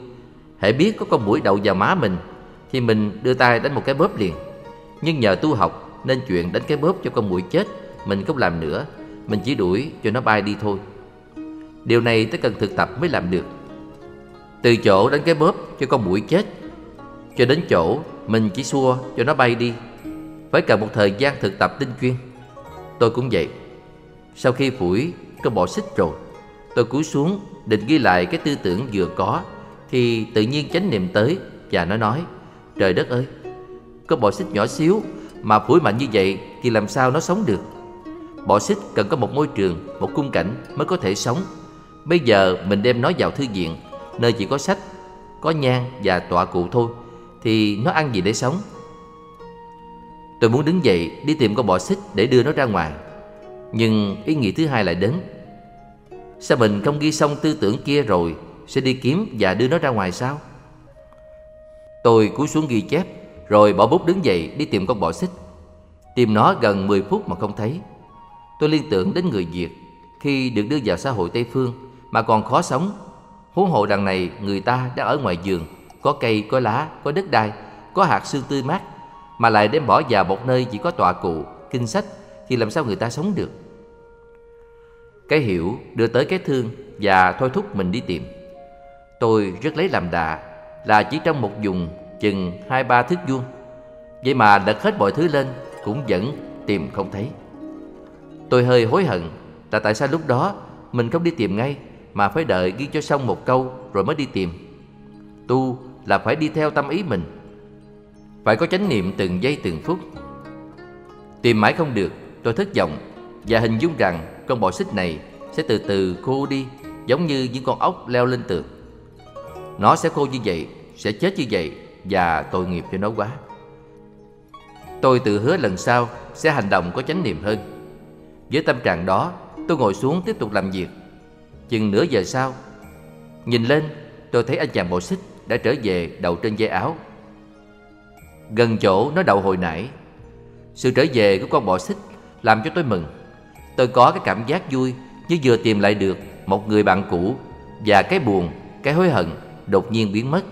hãy biết có con mũi đậu vào má mình thì mình đưa tay đánh một cái bóp liền. Nhưng nhờ tu học nên chuyện đánh cái bóp cho con mũi chết mình không làm nữa, mình chỉ đuổi cho nó bay đi thôi. Điều này ta cần thực tập mới làm được. Từ chỗ đánh cái bóp cho con mũi chết, Cho đến chỗ mình chỉ xua cho nó bay đi Phải cần một thời gian thực tập tinh chuyên. Tôi cũng vậy. Sau khi phủi con bọ xích rồi. Tôi cúi xuống, định ghi lại cái tư tưởng vừa có, Thì tự nhiên chánh niệm tới Và nó nói, Trời đất ơi Con bọ xích nhỏ xíu Mà phủi mạnh như vậy Thì làm sao nó sống được? Bọ xích cần có một môi trường, Một khung cảnh mới có thể sống. Bây giờ mình đem nó vào thư viện. Nơi chỉ có sách, có nhang và tọa cụ thôi, Thì nó ăn gì để sống? Tôi muốn đứng dậy đi tìm con bọ xích để đưa nó ra ngoài. Nhưng ý nghĩ thứ hai lại đến. Sao mình không ghi xong tư tưởng kia rồi Sẽ đi kiếm và đưa nó ra ngoài sao? Tôi cúi xuống ghi chép, Rồi bỏ bút đứng dậy đi tìm con bọ xích. Tìm nó gần 10 phút mà không thấy. Tôi liên tưởng đến người Việt Khi được đưa vào xã hội Tây Phương. Mà còn khó sống. Huống hộ đằng này người ta đang ở ngoài giường Có cây, có lá, có đất đai Có hạt sương tươi mát Mà lại đem bỏ vào một nơi chỉ có tọa cụ, kinh sách Thì làm sao người ta sống được? Cái hiểu đưa tới cái thương Và thôi thúc mình đi tìm. Tôi rất lấy làm đà Là chỉ trong một vùng chừng hai ba thước vuông. Vậy mà đặt hết mọi thứ lên Cũng vẫn tìm không thấy. Tôi hơi hối hận là tại sao lúc đó mình không đi tìm ngay mà phải đợi ghi cho xong một câu rồi mới đi tìm. Tu là phải đi theo tâm ý mình, phải có chánh niệm từng giây từng phút. Tìm mãi không được, tôi thất vọng và hình dung rằng con bọ xích này sẽ từ từ khô đi giống như những con ốc leo lên tường. Nó sẽ khô như vậy, sẽ chết như vậy và tội nghiệp cho nó quá. Tôi tự hứa lần sau sẽ hành động có chánh niệm hơn. Với tâm trạng đó, tôi ngồi xuống tiếp tục làm việc. Chừng nửa giờ sau, nhìn lên, tôi thấy anh chàng bộ xích đã trở về đầu trên dây áo. Gần chỗ nó đậu hồi nãy, sự trở về của con bọ xích làm cho tôi mừng. Tôi có cái cảm giác vui như vừa tìm lại được một người bạn cũ và cái buồn, cái hối hận đột nhiên biến mất.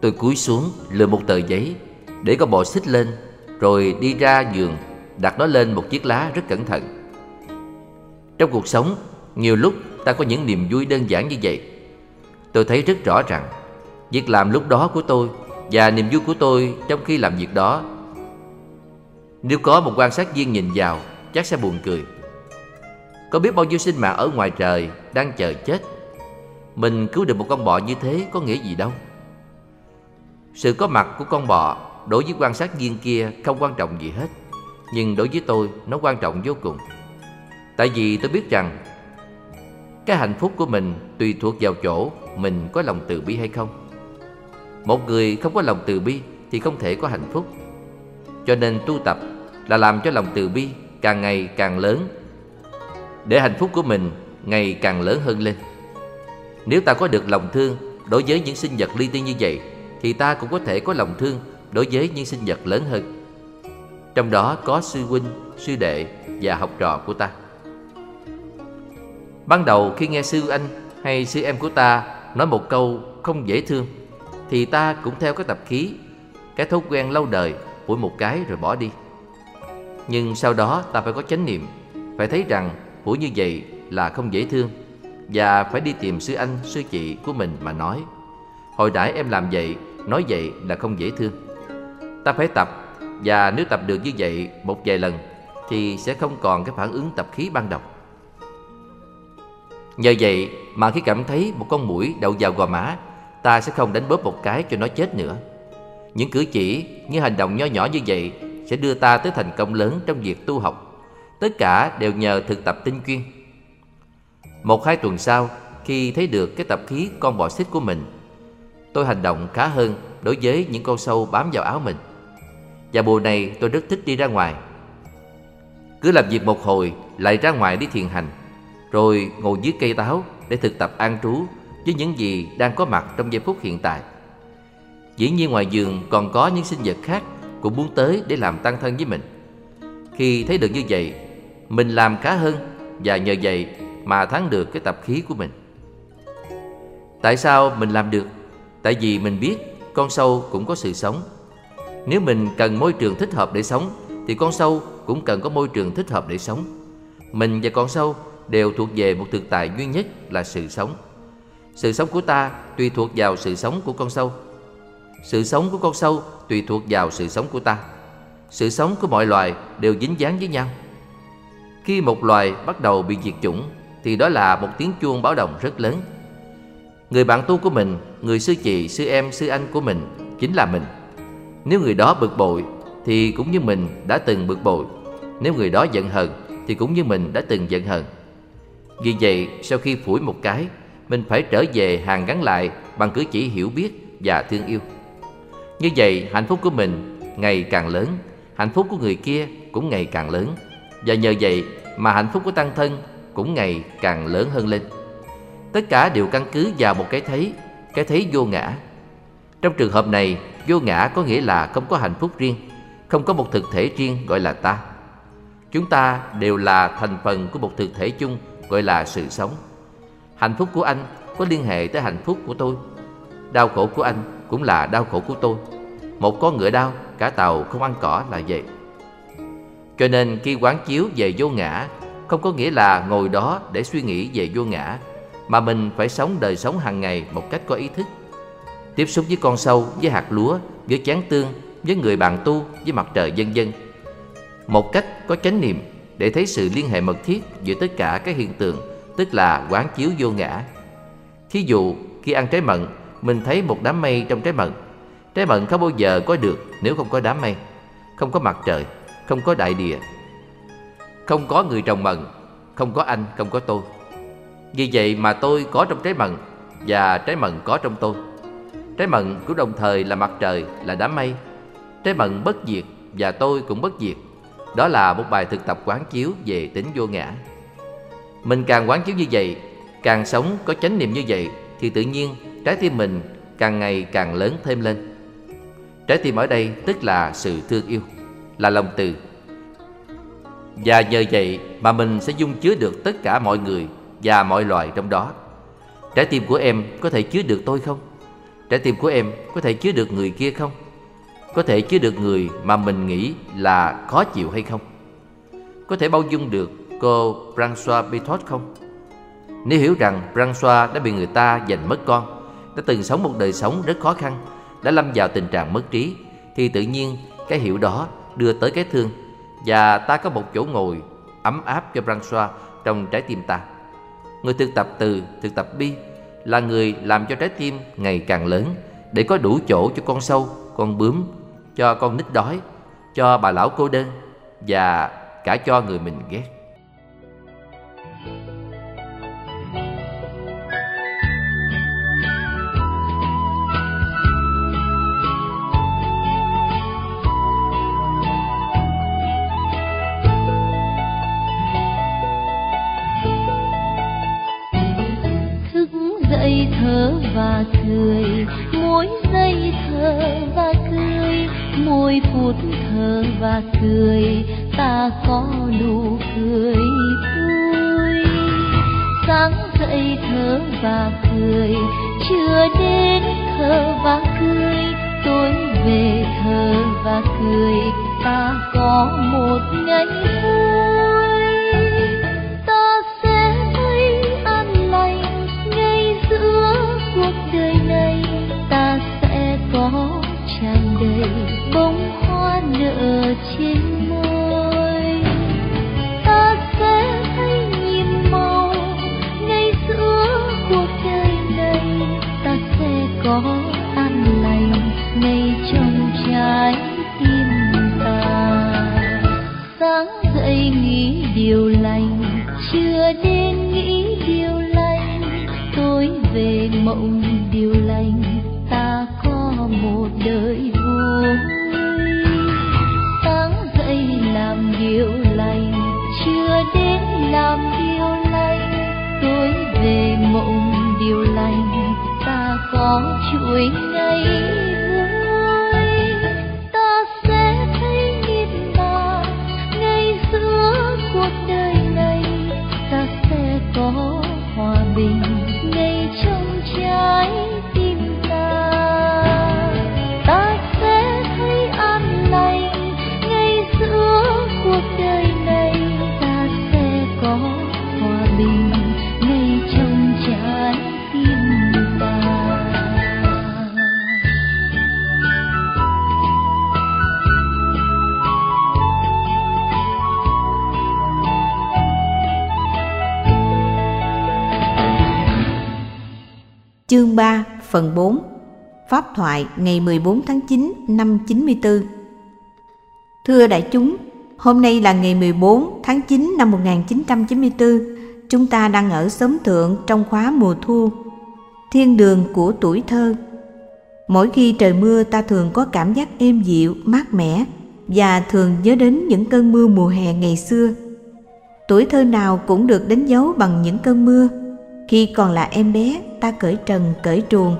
Tôi cúi xuống lừa một tờ giấy để con bọ xích lên rồi đi ra giường đặt nó lên một chiếc lá rất cẩn thận. Trong cuộc sống, nhiều lúc ta có những niềm vui đơn giản như vậy. Tôi thấy rất rõ rằng, việc làm lúc đó của tôi và niềm vui của tôi trong khi làm việc đó nếu có một quan sát viên nhìn vào chắc sẽ buồn cười. Có biết bao nhiêu sinh mạng ở ngoài trời đang chờ chết? Mình cứu được một con bọ như thế có nghĩa gì đâu? Sự có mặt của con bọ đối với quan sát viên kia không quan trọng gì hết nhưng đối với tôi nó quan trọng vô cùng. Tại vì tôi biết rằng cái hạnh phúc của mình tùy thuộc vào chỗ mình có lòng từ bi hay không. Một người không có lòng từ bi thì không thể có hạnh phúc. Cho nên tu tập là làm cho lòng từ bi càng ngày càng lớn Để hạnh phúc của mình ngày càng lớn hơn lên. Nếu ta có được lòng thương đối với những sinh vật ly tiên như vậy Thì ta cũng có thể có lòng thương đối với những sinh vật lớn hơn. Trong đó có sư huynh, sư đệ và học trò của ta. Ban đầu khi nghe sư anh hay sư em của ta nói một câu không dễ thương thì ta cũng theo cái tập khí, cái thói quen lâu đời phủi một cái rồi bỏ đi. Nhưng sau đó ta phải có chánh niệm, phải thấy rằng phủi như vậy là không dễ thương và phải đi tìm sư anh, sư chị của mình mà nói. Hồi nãy em làm vậy, nói vậy là không dễ thương. Ta phải tập và nếu tập được như vậy một vài lần Thì sẽ không còn cái phản ứng tập khí ban đầu Nhờ vậy mà khi cảm thấy một con mũi đậu vào gò má Ta sẽ không đánh bóp một cái cho nó chết nữa. Những cử chỉ, những hành động nhỏ nhỏ như vậy Sẽ đưa ta tới thành công lớn trong việc tu học. Tất cả đều nhờ thực tập tinh chuyên Một hai tuần sau Khi thấy được cái tập khí con bọ xích của mình Tôi hành động khá hơn đối với những con sâu bám vào áo mình. Và mùa này tôi rất thích đi ra ngoài. Cứ làm việc một hồi Lại ra ngoài đi thiền hành. Rồi ngồi dưới cây táo Để thực tập an trú Với những gì đang có mặt trong giây phút hiện tại. Dĩ nhiên ngoài giường còn có những sinh vật khác Cũng muốn tới để làm tăng thân với mình. Khi thấy được như vậy, Mình làm khá hơn Và nhờ vậy mà thắng được cái tập khí của mình. Tại sao mình làm được? Tại vì mình biết con sâu cũng có sự sống. Nếu mình cần môi trường thích hợp để sống, Thì con sâu cũng cần có môi trường thích hợp để sống. Mình và con sâu đều thuộc về một thực tại duy nhất là sự sống. Sự sống của ta tùy thuộc vào sự sống của con sâu. Sự sống của con sâu tùy thuộc vào sự sống của ta. Sự sống của mọi loài đều dính dáng với nhau. Khi một loài bắt đầu bị diệt chủng Thì đó là một tiếng chuông báo động rất lớn. Người bạn tu của mình, người sư chị, sư em, sư anh của mình chính là mình. Nếu người đó bực bội thì cũng như mình đã từng bực bội. Nếu người đó giận hờn thì cũng như mình đã từng giận hờn. Vì vậy sau khi phủi một cái Mình phải trở về hàng gắn lại bằng cử chỉ hiểu biết và thương yêu. Như vậy, hạnh phúc của mình ngày càng lớn, hạnh phúc của người kia cũng ngày càng lớn. Và nhờ vậy mà hạnh phúc của tăng thân cũng ngày càng lớn hơn lên. Tất cả đều căn cứ vào một cái thấy, cái thấy vô ngã. Trong trường hợp này, vô ngã có nghĩa là không có hạnh phúc riêng, không có một thực thể riêng gọi là ta. Chúng ta đều là thành phần của một thực thể chung gọi là sự sống. Hạnh phúc của anh có liên hệ tới hạnh phúc của tôi. Đau khổ của anh cũng là đau khổ của tôi. Một con ngựa đau, cả tàu không ăn cỏ là vậy. Cho nên khi quán chiếu về vô ngã không có nghĩa là ngồi đó để suy nghĩ về vô ngã mà mình phải sống đời sống hàng ngày một cách có ý thức. Tiếp xúc với con sâu, với hạt lúa, với chán tương, với người bạn tu, với mặt trời vân vân. Một cách có chánh niệm để thấy sự liên hệ mật thiết giữa tất cả các hiện tượng, tức là quán chiếu vô ngã. Thí dụ, khi ăn trái mận, mình thấy một đám mây trong trái mận. Trái mận không bao giờ có được nếu không có đám mây, không có mặt trời, không có đại địa. Không có người trồng mận, không có anh, không có tôi. Vì vậy mà tôi có trong trái mận và trái mận có trong tôi. Trái mận cũng đồng thời là mặt trời, là đám mây. Trái mận bất diệt và tôi cũng bất diệt. Đó là một bài thực tập quán chiếu về tính vô ngã. Mình càng quán chiếu như vậy, càng sống có chánh niệm như vậy thì tự nhiên trái tim mình càng ngày càng lớn thêm lên. Trái tim ở đây tức là sự thương yêu, là lòng từ. Và nhờ vậy mà mình sẽ dung chứa được tất cả mọi người và mọi loài trong đó. Trái tim của em có thể chứa được tôi không? Trái tim của em có thể chứa được người kia không? Có thể chứa được người mà mình nghĩ là khó chịu hay không? Có thể bao dung được cô François Bitot không? Nếu hiểu rằng François đã bị người ta giành mất con, đã từng sống một đời sống rất khó khăn, đã lâm vào tình trạng mất trí, thì tự nhiên cái hiểu đó đưa tới cái thương và ta có một chỗ ngồi ấm áp cho François trong trái tim ta. Người thực tập từ, thực tập bi là người làm cho trái tim ngày càng lớn để có đủ chỗ cho con sâu, con bướm, cho con nít đói, cho bà lão cô đơn và cả cho người mình ghét. thức dậy thở và cười mỗi giây thở và cười mỗi phút thở và cười, ta có nụ cười vui sáng dậy thở và cười chưa đến thở và cười, tối về thở và cười, ta có một ngày vui đầy bông hoa nở trên phần 4 Pháp thoại ngày 14 tháng 9 năm 94 Thưa đại chúng, hôm nay là ngày 14 tháng 9 năm 1994 Chúng ta đang ở xóm thượng trong khóa mùa thu thiên đường của tuổi thơ. Mỗi khi trời mưa ta thường có cảm giác êm dịu mát mẻ và thường nhớ đến những cơn mưa mùa hè ngày xưa. Tuổi thơ nào cũng được đánh dấu bằng những cơn mưa khi còn là em bé ta cởi trần, cởi truồng,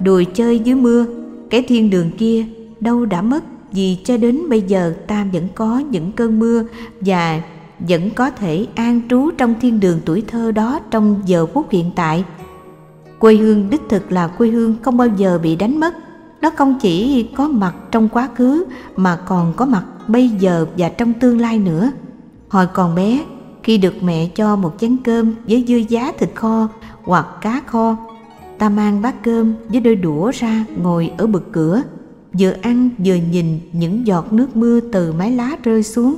đùi chơi dưới mưa. Cái thiên đường kia đâu đã mất vì cho đến bây giờ ta vẫn có những cơn mưa và vẫn có thể an trú trong thiên đường tuổi thơ đó trong giờ phút hiện tại. Quê hương đích thực là quê hương không bao giờ bị đánh mất. Nó không chỉ có mặt trong quá khứ mà còn có mặt bây giờ và trong tương lai nữa. Hồi còn bé, khi được mẹ cho một chén cơm với dưa giá thịt kho hoặc cá kho. Ta mang bát cơm với đôi đũa ra ngồi ở bực cửa, vừa ăn vừa nhìn những giọt nước mưa từ mái lá rơi xuống.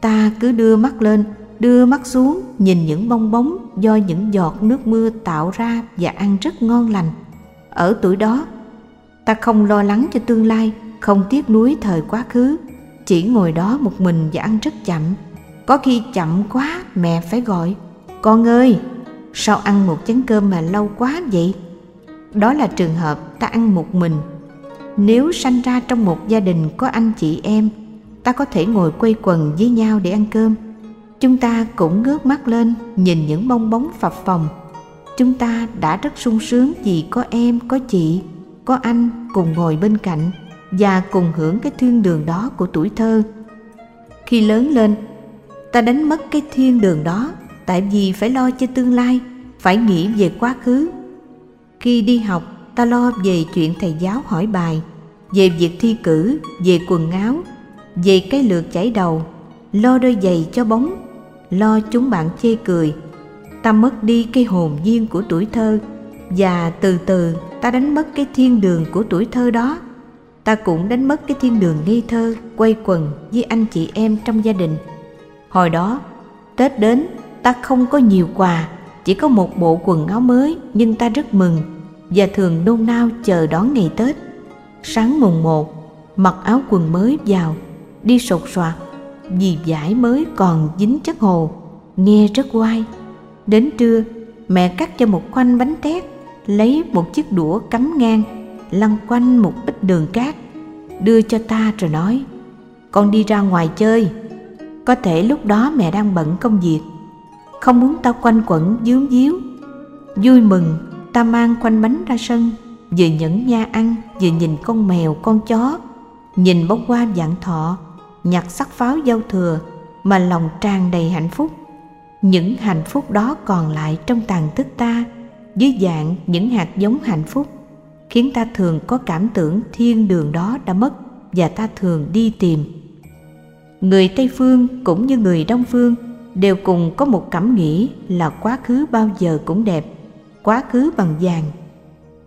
Ta cứ đưa mắt lên, đưa mắt xuống, nhìn những bong bóng do những giọt nước mưa tạo ra và ăn rất ngon lành. Ở tuổi đó, ta không lo lắng cho tương lai, không tiếc nuối thời quá khứ, chỉ ngồi đó một mình và ăn rất chậm. Có khi chậm quá mẹ phải gọi, con ơi sao ăn một chén cơm mà lâu quá vậy? Đó là trường hợp ta ăn một mình. Nếu sanh ra trong một gia đình có anh chị em, ta có thể ngồi quây quần với nhau để ăn cơm. Chúng ta cũng ngước mắt lên, nhìn những bong bóng phập phồng. Chúng ta đã rất sung sướng vì có em, có chị, có anh cùng ngồi bên cạnh và cùng hưởng cái thiên đường đó của tuổi thơ. Khi lớn lên, ta đánh mất cái thiên đường đó tại vì phải lo cho tương lai, phải nghĩ về quá khứ. Khi đi học, ta lo về chuyện thầy giáo hỏi bài, về việc thi cử, về quần áo, về cái lượt chảy đầu, lo đôi giày cho bóng, lo chúng bạn chê cười. Ta mất đi cái hồn nhiên của tuổi thơ, và từ từ ta đánh mất cái thiên đường của tuổi thơ đó. Ta cũng đánh mất cái thiên đường ngây thơ quay quần với anh chị em trong gia đình. Hồi đó, tết đến ta không có nhiều quà, chỉ có một bộ quần áo mới nhưng ta rất mừng và thường nôn nao chờ đón ngày tết. Sáng mùng một, mặc áo quần mới vào, đi sột soạt vì vải mới còn dính chất hồ, nghe rất oai. Đến trưa, mẹ cắt cho một khoanh bánh tét, lấy một chiếc đũa cắm ngang, lăn quanh một ít đường cát, đưa cho ta rồi nói, con đi ra ngoài chơi, có thể lúc đó mẹ đang bận công việc không muốn ta quanh quẩn, dướng díu. Vui mừng, ta mang quanh bánh ra sân, vừa nhẫn nha ăn, vừa nhìn con mèo, con chó. Nhìn bông hoa vạn thọ, nhặt sắc pháo giao thừa, mà lòng tràn đầy hạnh phúc. Những hạnh phúc đó còn lại trong tàn thức ta, dưới dạng những hạt giống hạnh phúc, khiến ta thường có cảm tưởng thiên đường đó đã mất và ta thường đi tìm. Người tây phương cũng như người đông phương đều cùng có một cảm nghĩ là quá khứ bao giờ cũng đẹp, quá khứ bằng vàng.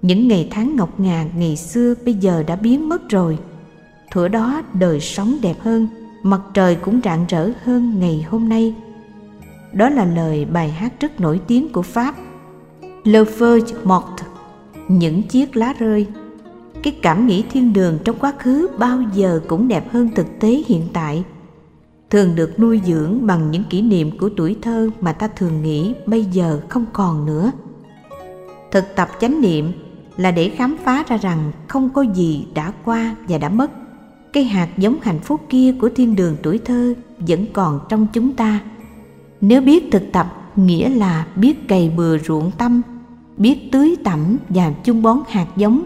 Những ngày tháng ngọc ngà ngày xưa bây giờ đã biến mất rồi. Thuở đó đời sống đẹp hơn, mặt trời cũng rạng rỡ hơn ngày hôm nay. Đó là lời bài hát rất nổi tiếng của pháp. Le feuille morte, những chiếc lá rơi. Cái cảm nghĩ thiên đường trong quá khứ bao giờ cũng đẹp hơn thực tế hiện tại thường được nuôi dưỡng bằng những kỷ niệm của tuổi thơ mà ta thường nghĩ bây giờ không còn nữa. Thực tập chánh niệm là để khám phá ra rằng không có gì đã qua và đã mất. Cái hạt giống hạnh phúc kia của thiên đường tuổi thơ vẫn còn trong chúng ta. Nếu biết thực tập, nghĩa là biết cày bừa ruộng tâm, biết tưới tẩm và chung bón hạt giống,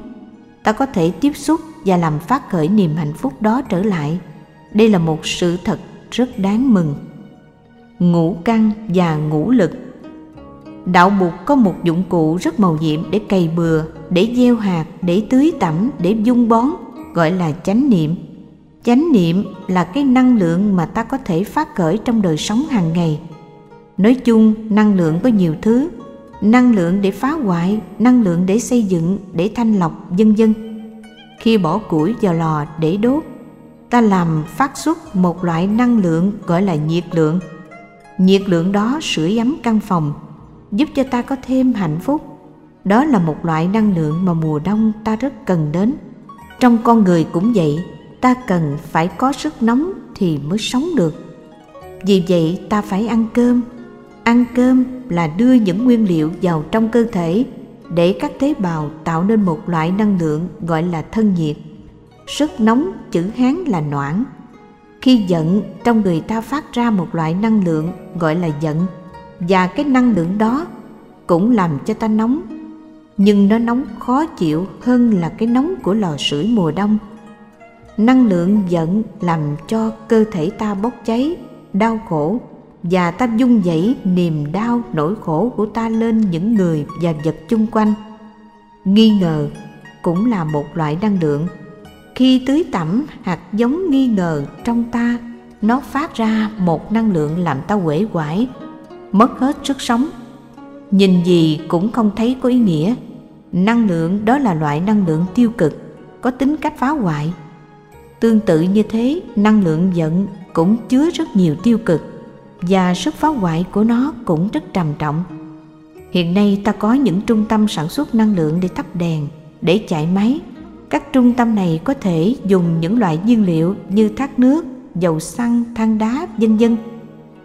ta có thể tiếp xúc và làm phát khởi niềm hạnh phúc đó trở lại. Đây là một sự thật rất đáng mừng. Ngũ căn và ngũ lực. Đạo bụt có một dụng cụ rất màu nhiệm để cày bừa, để gieo hạt, để tưới tẩm, để dung bón, gọi là chánh niệm. Chánh niệm là cái năng lượng mà ta có thể phát khởi trong đời sống hàng ngày. Nói chung, năng lượng có nhiều thứ. Năng lượng để phá hoại, năng lượng để xây dựng, để thanh lọc, vân vân. Khi bỏ củi vào lò để đốt ta làm phát xuất một loại năng lượng gọi là nhiệt lượng. Nhiệt lượng đó sưởi ấm căn phòng, giúp cho ta có thêm hạnh phúc. Đó là một loại năng lượng mà mùa đông ta rất cần đến. Trong con người cũng vậy, ta cần phải có sức nóng thì mới sống được. Vì vậy, ta phải ăn cơm. Ăn cơm là đưa những nguyên liệu vào trong cơ thể để các tế bào tạo nên một loại năng lượng gọi là thân nhiệt sức nóng, chữ hán là noãn. Khi giận, trong người ta phát ra một loại năng lượng gọi là giận. Và cái năng lượng đó cũng làm cho ta nóng. Nhưng nó nóng khó chịu hơn là cái nóng của lò sưởi mùa đông. Năng lượng giận làm cho cơ thể ta bốc cháy, đau khổ. Và ta dung dẫy niềm đau nỗi khổ của ta lên những người và vật chung quanh. Nghi ngờ cũng là một loại năng lượng khi tưới tẩm hạt giống nghi ngờ trong ta, nó phát ra một năng lượng làm ta uể oải, mất hết sức sống. Nhìn gì cũng không thấy có ý nghĩa. Năng lượng đó là loại năng lượng tiêu cực, có tính cách phá hoại. Tương tự như thế, năng lượng giận cũng chứa rất nhiều tiêu cực, và sức phá hoại của nó cũng rất trầm trọng. Hiện nay ta có những trung tâm sản xuất năng lượng để thắp đèn, để chạy máy các trung tâm này có thể dùng những loại nhiên liệu như thác nước, dầu xăng, than đá, vân vân.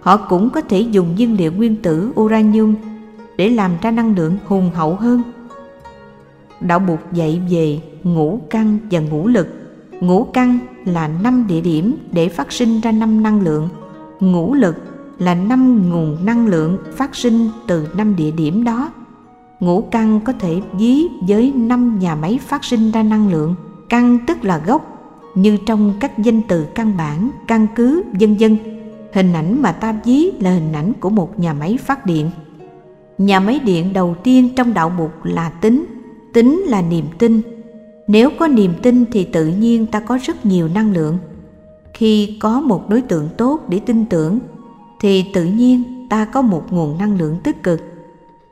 Họ cũng có thể dùng nhiên liệu nguyên tử uranium để làm ra năng lượng hùng hậu hơn. Đạo buộc dạy về ngũ căn và ngũ lực. Ngũ căn là năm địa điểm để phát sinh ra năm năng lượng. Ngũ lực là năm nguồn năng lượng phát sinh từ năm địa điểm đó ngũ căn có thể ví với năm nhà máy phát sinh ra năng lượng. Căn tức là gốc, như trong các danh từ căn bản, căn cứ, vân vân. Hình ảnh mà ta ví là hình ảnh của một nhà máy phát điện. Nhà máy điện đầu tiên trong đạo mục là tính. Tính là niềm tin. Nếu có niềm tin thì tự nhiên ta có rất nhiều năng lượng. Khi có một đối tượng tốt để tin tưởng, thì tự nhiên ta có một nguồn năng lượng tích cực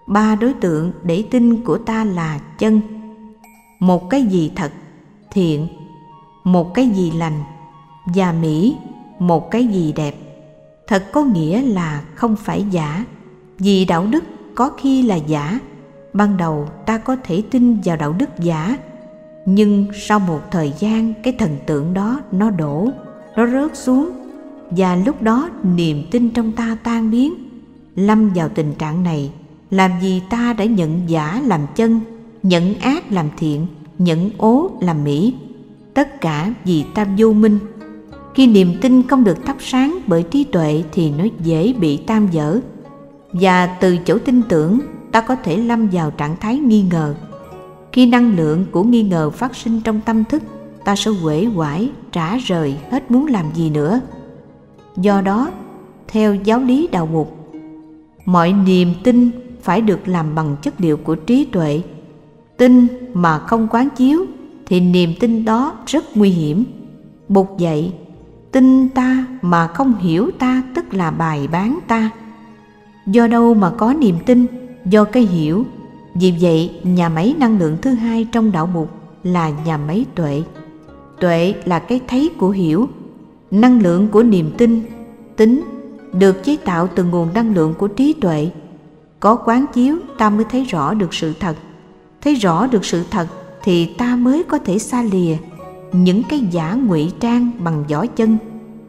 ba đối tượng để tin của ta là chân. Một cái gì thật, thiện. Một cái gì lành và mỹ. Một cái gì đẹp. Thật có nghĩa là không phải giả. Vì đạo đức có khi là giả. Ban đầu ta có thể tin vào đạo đức giả, nhưng sau một thời gian cái thần tượng đó nó đổ, nó rớt xuống và lúc đó niềm tin trong ta tan biến. Lâm vào tình trạng này làm gì ta đã nhận giả làm chân, nhận ác làm thiện, nhận ố làm mỹ? Tất cả vì ta vô minh. Khi niềm tin không được thắp sáng bởi trí tuệ thì nó dễ bị tam dở. Và từ chỗ tin tưởng, ta có thể lâm vào trạng thái nghi ngờ. Khi năng lượng của nghi ngờ phát sinh trong tâm thức, ta sẽ uể quải trả rời hết muốn làm gì nữa. Do đó, theo giáo lý đạo mục, mọi niềm tin phải được làm bằng chất liệu của trí tuệ. Tin mà không quán chiếu thì niềm tin đó rất nguy hiểm. Bục dậy, tin ta mà không hiểu ta tức là bài bán ta. Do đâu mà có niềm tin? Do cái hiểu. Vì vậy, nhà máy năng lượng thứ hai trong đạo mục là nhà máy tuệ. Tuệ là cái thấy của hiểu. Năng lượng của niềm tin, tính được chế tạo từ nguồn năng lượng của trí tuệ có quán chiếu, ta mới thấy rõ được sự thật. Thấy rõ được sự thật thì ta mới có thể xa lìa những cái giả ngụy trang bằng vỏ chân,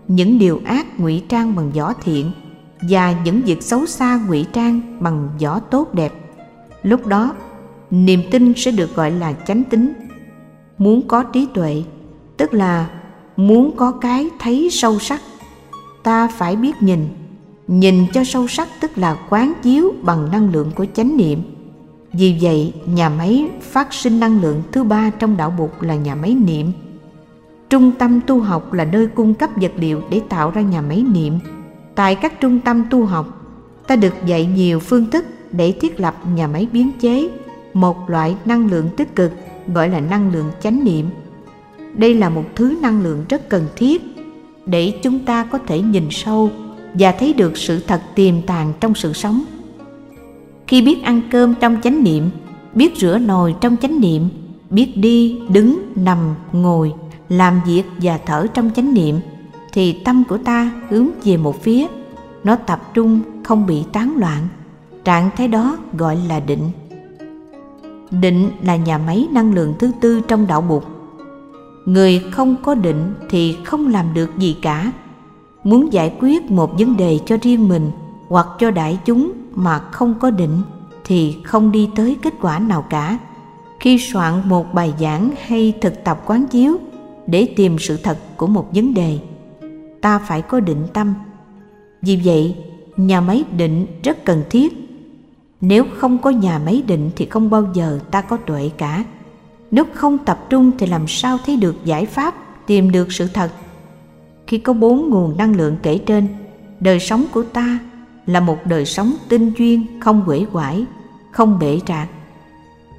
những điều ác ngụy trang bằng vỏ thiện và những việc xấu xa ngụy trang bằng vỏ tốt đẹp. Lúc đó, niềm tin sẽ được gọi là chánh tính. Muốn có trí tuệ, tức là muốn có cái thấy sâu sắc, ta phải biết nhìn nhìn cho sâu sắc tức là quán chiếu bằng năng lượng của chánh niệm. Vì vậy, nhà máy phát sinh năng lượng thứ ba trong đạo bục là nhà máy niệm. Trung tâm tu học là nơi cung cấp vật liệu để tạo ra nhà máy niệm. Tại các trung tâm tu học, ta được dạy nhiều phương thức để thiết lập nhà máy biến chế, một loại năng lượng tích cực, gọi là năng lượng chánh niệm. Đây là một thứ năng lượng rất cần thiết để chúng ta có thể nhìn sâu và thấy được sự thật tiềm tàng trong sự sống. Khi biết ăn cơm trong chánh niệm, biết rửa nồi trong chánh niệm, biết đi, đứng, nằm, ngồi, làm việc và thở trong chánh niệm, thì tâm của ta hướng về một phía. Nó tập trung, không bị tán loạn. Trạng thái đó gọi là định. Định là nhà máy năng lượng thứ tư trong đạo bụt. Người không có định thì không làm được gì cả muốn giải quyết một vấn đề cho riêng mình hoặc cho đại chúng mà không có định thì không đi tới kết quả nào cả. Khi soạn một bài giảng hay thực tập quán chiếu để tìm sự thật của một vấn đề, ta phải có định tâm. Vì vậy, nhà máy định rất cần thiết. Nếu không có nhà máy định thì không bao giờ ta có tuệ cả. Nếu không tập trung thì làm sao thấy được giải pháp tìm được sự thật? Khi có bốn nguồn năng lượng kể trên, đời sống của ta là một đời sống tinh duyên, không quể quải không bể trạc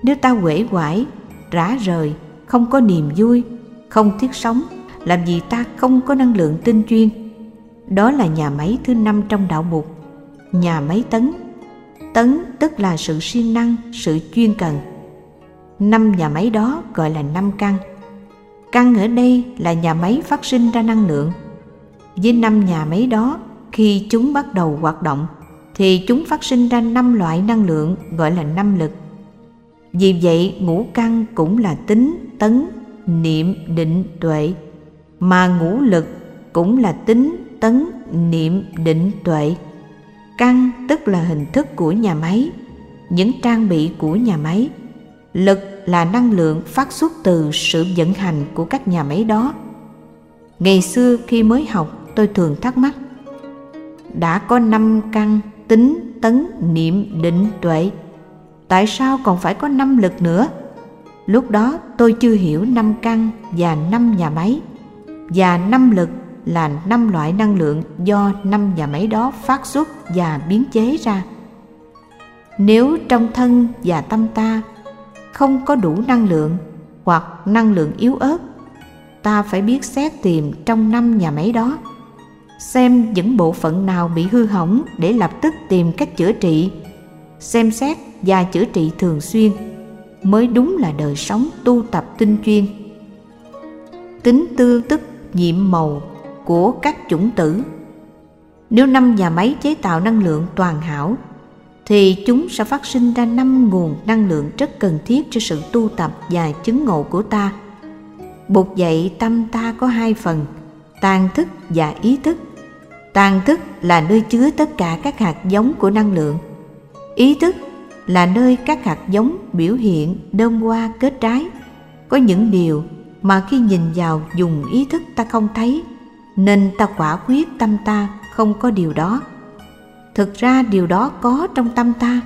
nếu ta quể quải rã rời, không có niềm vui, không thiết sống, làm gì ta không có năng lượng tinh chuyên đó là nhà máy thứ năm trong đạo mục, nhà máy tấn. Tấn tức là sự siêng năng, sự chuyên cần. Năm nhà máy đó gọi là năm căn căn ở đây là nhà máy phát sinh ra năng lượng. Với năm nhà máy đó, khi chúng bắt đầu hoạt động, thì chúng phát sinh ra năm loại năng lượng gọi là năm lực. Vì vậy, ngũ căn cũng là tính, tấn, niệm, định, tuệ. Mà ngũ lực cũng là tính, tấn, niệm, định, tuệ. Căn tức là hình thức của nhà máy, những trang bị của nhà máy. Lực là năng lượng phát xuất từ sự vận hành của các nhà máy đó. Ngày xưa khi mới học, tôi thường thắc mắc, đã có năm căn tính tấn niệm định tuệ, tại sao còn phải có năm lực nữa? Lúc đó tôi chưa hiểu năm căn và năm nhà máy, và năm lực là năm loại năng lượng do năm nhà máy đó phát xuất và biến chế ra. Nếu trong thân và tâm ta không có đủ năng lượng hoặc năng lượng yếu ớt, ta phải biết xét tìm trong năm nhà máy đó, xem những bộ phận nào bị hư hỏng để lập tức tìm cách chữa trị, xem xét và chữa trị thường xuyên mới đúng là đời sống tu tập tinh chuyên. Tính tư tức nhiệm màu của các chủng tử. Nếu năm nhà máy chế tạo năng lượng toàn hảo thì chúng sẽ phát sinh ra năm nguồn năng lượng rất cần thiết cho sự tu tập và chứng ngộ của ta. Bột dậy tâm ta có hai phần, tàn thức và ý thức. Tàn thức là nơi chứa tất cả các hạt giống của năng lượng. Ý thức là nơi các hạt giống biểu hiện đơm hoa kết trái. Có những điều mà khi nhìn vào dùng ý thức ta không thấy, nên ta quả quyết tâm ta không có điều đó thực ra điều đó có trong tâm ta.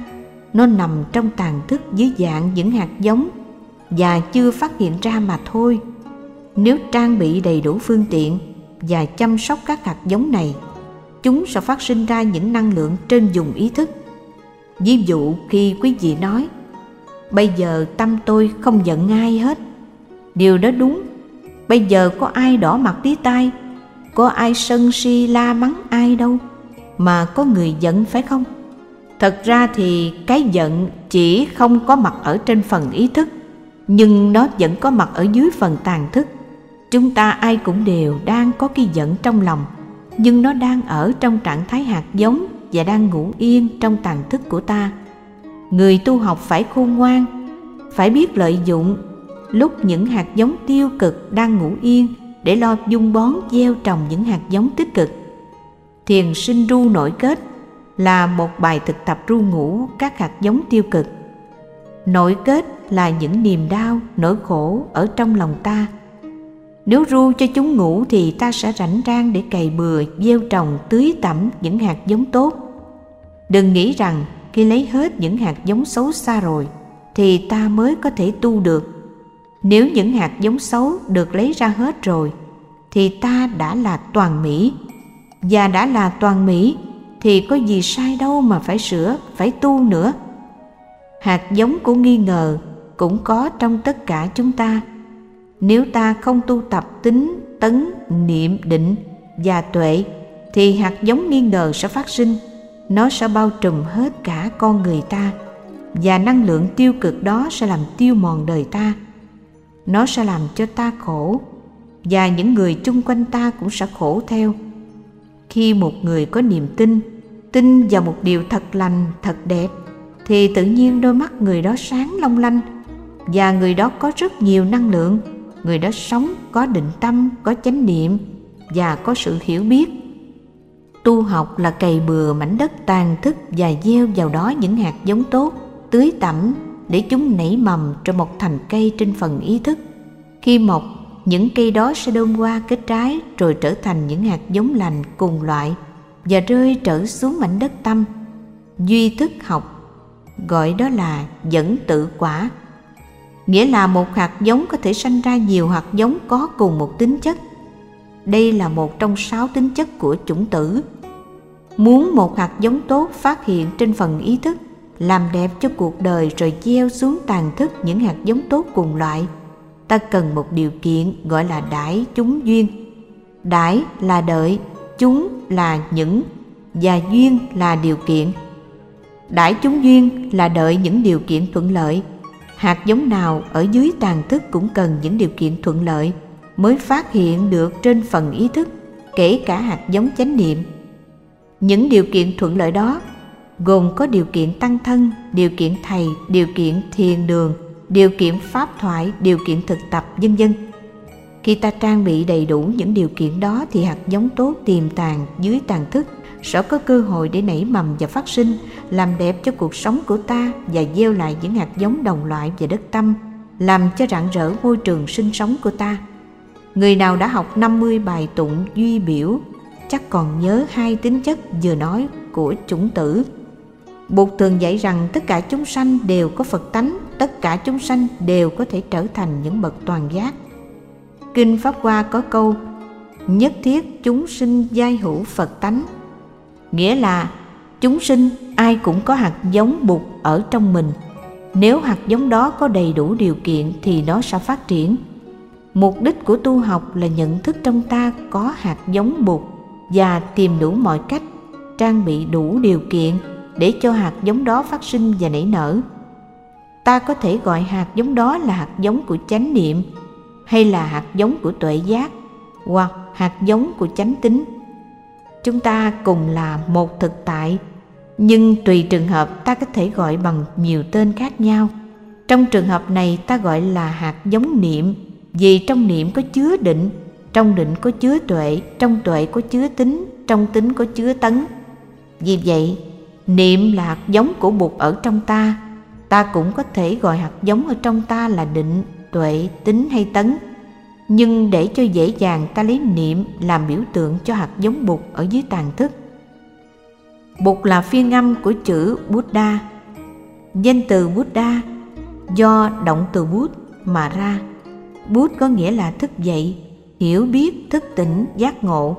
Nó nằm trong tàn thức dưới dạng những hạt giống và chưa phát hiện ra mà thôi. Nếu trang bị đầy đủ phương tiện và chăm sóc các hạt giống này, chúng sẽ phát sinh ra những năng lượng trên dùng ý thức. Ví dụ, khi quý vị nói, bây giờ tâm tôi không giận ai hết. Điều đó đúng. Bây giờ có ai đỏ mặt tí tai, có ai sân si la mắng ai đâu mà có người giận, phải không? Thật ra thì cái giận chỉ không có mặt ở trên phần ý thức, nhưng nó vẫn có mặt ở dưới phần tàn thức. Chúng ta ai cũng đều đang có cái giận trong lòng, nhưng nó đang ở trong trạng thái hạt giống và đang ngủ yên trong tàn thức của ta. Người tu học phải khôn ngoan, phải biết lợi dụng lúc những hạt giống tiêu cực đang ngủ yên để lo dung bón gieo trồng những hạt giống tích cực thiền sinh ru nội kết là một bài thực tập ru ngủ các hạt giống tiêu cực. Nội kết là những niềm đau, nỗi khổ ở trong lòng ta. Nếu ru cho chúng ngủ thì ta sẽ rảnh rang để cày bừa, gieo trồng, tưới tẩm những hạt giống tốt. Đừng nghĩ rằng khi lấy hết những hạt giống xấu xa rồi thì ta mới có thể tu được. Nếu những hạt giống xấu được lấy ra hết rồi thì ta đã là toàn mỹ và đã là toàn mỹ, thì có gì sai đâu mà phải sửa, phải tu nữa. Hạt giống của nghi ngờ cũng có trong tất cả chúng ta. Nếu ta không tu tập tính, tấn, niệm, định và tuệ, thì hạt giống nghi ngờ sẽ phát sinh. Nó sẽ bao trùm hết cả con người ta. Và năng lượng tiêu cực đó sẽ làm tiêu mòn đời ta. Nó sẽ làm cho ta khổ. Và những người chung quanh ta cũng sẽ khổ theo khi một người có niềm tin tin vào một điều thật lành, thật đẹp, thì tự nhiên đôi mắt người đó sáng long lanh. Và người đó có rất nhiều năng lượng, người đó sống có định tâm, có chánh niệm và có sự hiểu biết. Tu học là cày bừa mảnh đất tàn thức và gieo vào đó những hạt giống tốt, tưới tẩm để chúng nảy mầm trong một thành cây trên phần ý thức. Khi mọc những cây đó sẽ đơm qua kết trái, rồi trở thành những hạt giống lành cùng loại, và rơi trở xuống mảnh đất tâm. Duy thức học, gọi đó là dẫn tự quả. Nghĩa là một hạt giống có thể sanh ra nhiều hạt giống có cùng một tính chất. Đây là một trong sáu tính chất của chủng tử. Muốn một hạt giống tốt phát hiện trên phần ý thức, làm đẹp cho cuộc đời rồi gieo xuống tàn thức những hạt giống tốt cùng loại ta cần một điều kiện gọi là đãi chúng duyên. Đãi là đợi, chúng là những, và duyên là điều kiện. Đãi chúng duyên là đợi những điều kiện thuận lợi. Hạt giống nào ở dưới tàn thức cũng cần những điều kiện thuận lợi mới phát hiện được trên phần ý thức, kể cả hạt giống chánh niệm. Những điều kiện thuận lợi đó gồm có điều kiện tăng thân, điều kiện thầy, điều kiện thiền đường điều kiện pháp thoại điều kiện thực tập vân vân. Khi ta trang bị đầy đủ những điều kiện đó thì hạt giống tốt tiềm tàng dưới tàn thức. Sẽ có cơ hội để nảy mầm và phát sinh làm đẹp cho cuộc sống của ta và gieo lại những hạt giống đồng loại về đất tâm làm cho rạng rỡ môi trường sinh sống của ta. Người nào đã học 50 bài tụng duy biểu chắc còn nhớ hai tính chất vừa nói của chủng tử. Bụt thường dạy rằng tất cả chúng sanh đều có Phật tánh, tất cả chúng sanh đều có thể trở thành những bậc toàn giác. Kinh Pháp Hoa có câu, Nhất thiết chúng sinh giai hữu Phật tánh. Nghĩa là, chúng sinh ai cũng có hạt giống Bụt ở trong mình. Nếu hạt giống đó có đầy đủ điều kiện thì nó sẽ phát triển. Mục đích của tu học là nhận thức trong ta có hạt giống Bụt Và tìm đủ mọi cách, trang bị đủ điều kiện để cho hạt giống đó phát sinh và nảy nở ta có thể gọi hạt giống đó là hạt giống của chánh niệm, hay là hạt giống của tuệ giác, hoặc hạt giống của chánh tính. Chúng ta cùng là một thực tại, nhưng tùy trường hợp ta có thể gọi bằng nhiều tên khác nhau. Trong trường hợp này ta gọi là hạt giống niệm, vì trong niệm có chứa định, trong định có chứa tuệ, trong tuệ có chứa tính, trong tính có chứa tấn. Vì vậy, niệm là hạt giống của bụt ở trong ta ta cũng có thể gọi hạt giống ở trong ta là định, tuệ, tính hay tấn. Nhưng để cho dễ dàng ta lấy niệm làm biểu tượng cho hạt giống bụt ở dưới tàn thức. Bụt là phiên âm của chữ buddha. Danh từ buddha do động từ bút mà ra. Bút có nghĩa là thức dậy, hiểu biết, thức tỉnh, giác ngộ.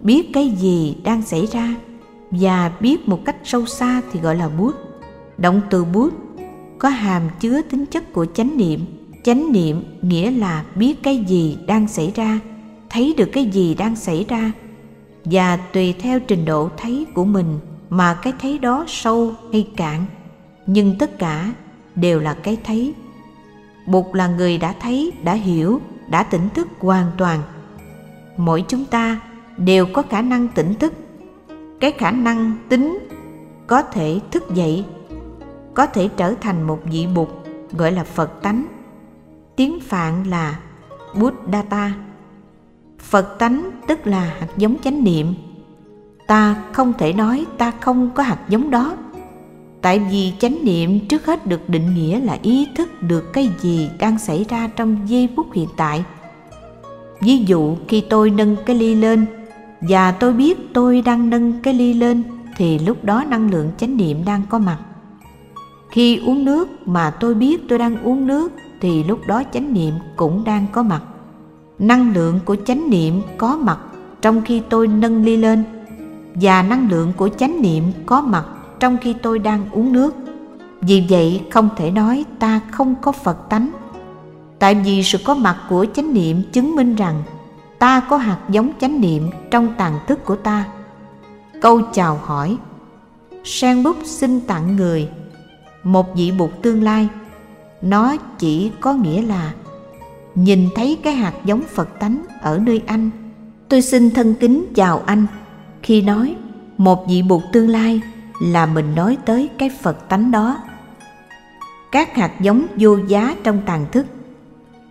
Biết cái gì đang xảy ra và biết một cách sâu xa thì gọi là bút. Động từ bút có hàm chứa tính chất của chánh niệm. Chánh niệm nghĩa là biết cái gì đang xảy ra, thấy được cái gì đang xảy ra, và tùy theo trình độ thấy của mình mà cái thấy đó sâu hay cạn. Nhưng tất cả đều là cái thấy. Bụt là người đã thấy, đã hiểu, đã tỉnh thức hoàn toàn. Mỗi chúng ta đều có khả năng tỉnh thức. Cái khả năng tính có thể thức dậy có thể trở thành một vị bụt, gọi là phật tánh. Tiếng phạn là buddhata. Phật tánh tức là hạt giống chánh niệm. Ta không thể nói ta không có hạt giống đó. Tại vì chánh niệm trước hết được định nghĩa là ý thức được cái gì đang xảy ra trong giây phút hiện tại. Ví dụ, khi tôi nâng cái ly lên, và tôi biết tôi đang nâng cái ly lên, thì lúc đó năng lượng chánh niệm đang có mặt khi uống nước mà tôi biết tôi đang uống nước, thì lúc đó chánh niệm cũng đang có mặt. Năng lượng của chánh niệm có mặt trong khi tôi nâng ly lên, và năng lượng của chánh niệm có mặt trong khi tôi đang uống nước. Vì vậy không thể nói ta không có phật tánh. Tại vì sự có mặt của chánh niệm chứng minh rằng ta có hạt giống chánh niệm trong tàn thức của ta. Câu chào hỏi sen bút xin tặng người một vị bụt tương lai. Nó chỉ có nghĩa là, nhìn thấy cái hạt giống phật tánh ở nơi anh, tôi xin thân kính chào anh khi nói một vị bụt tương lai là mình nói tới cái phật tánh đó. Các hạt giống vô giá trong tàn thức,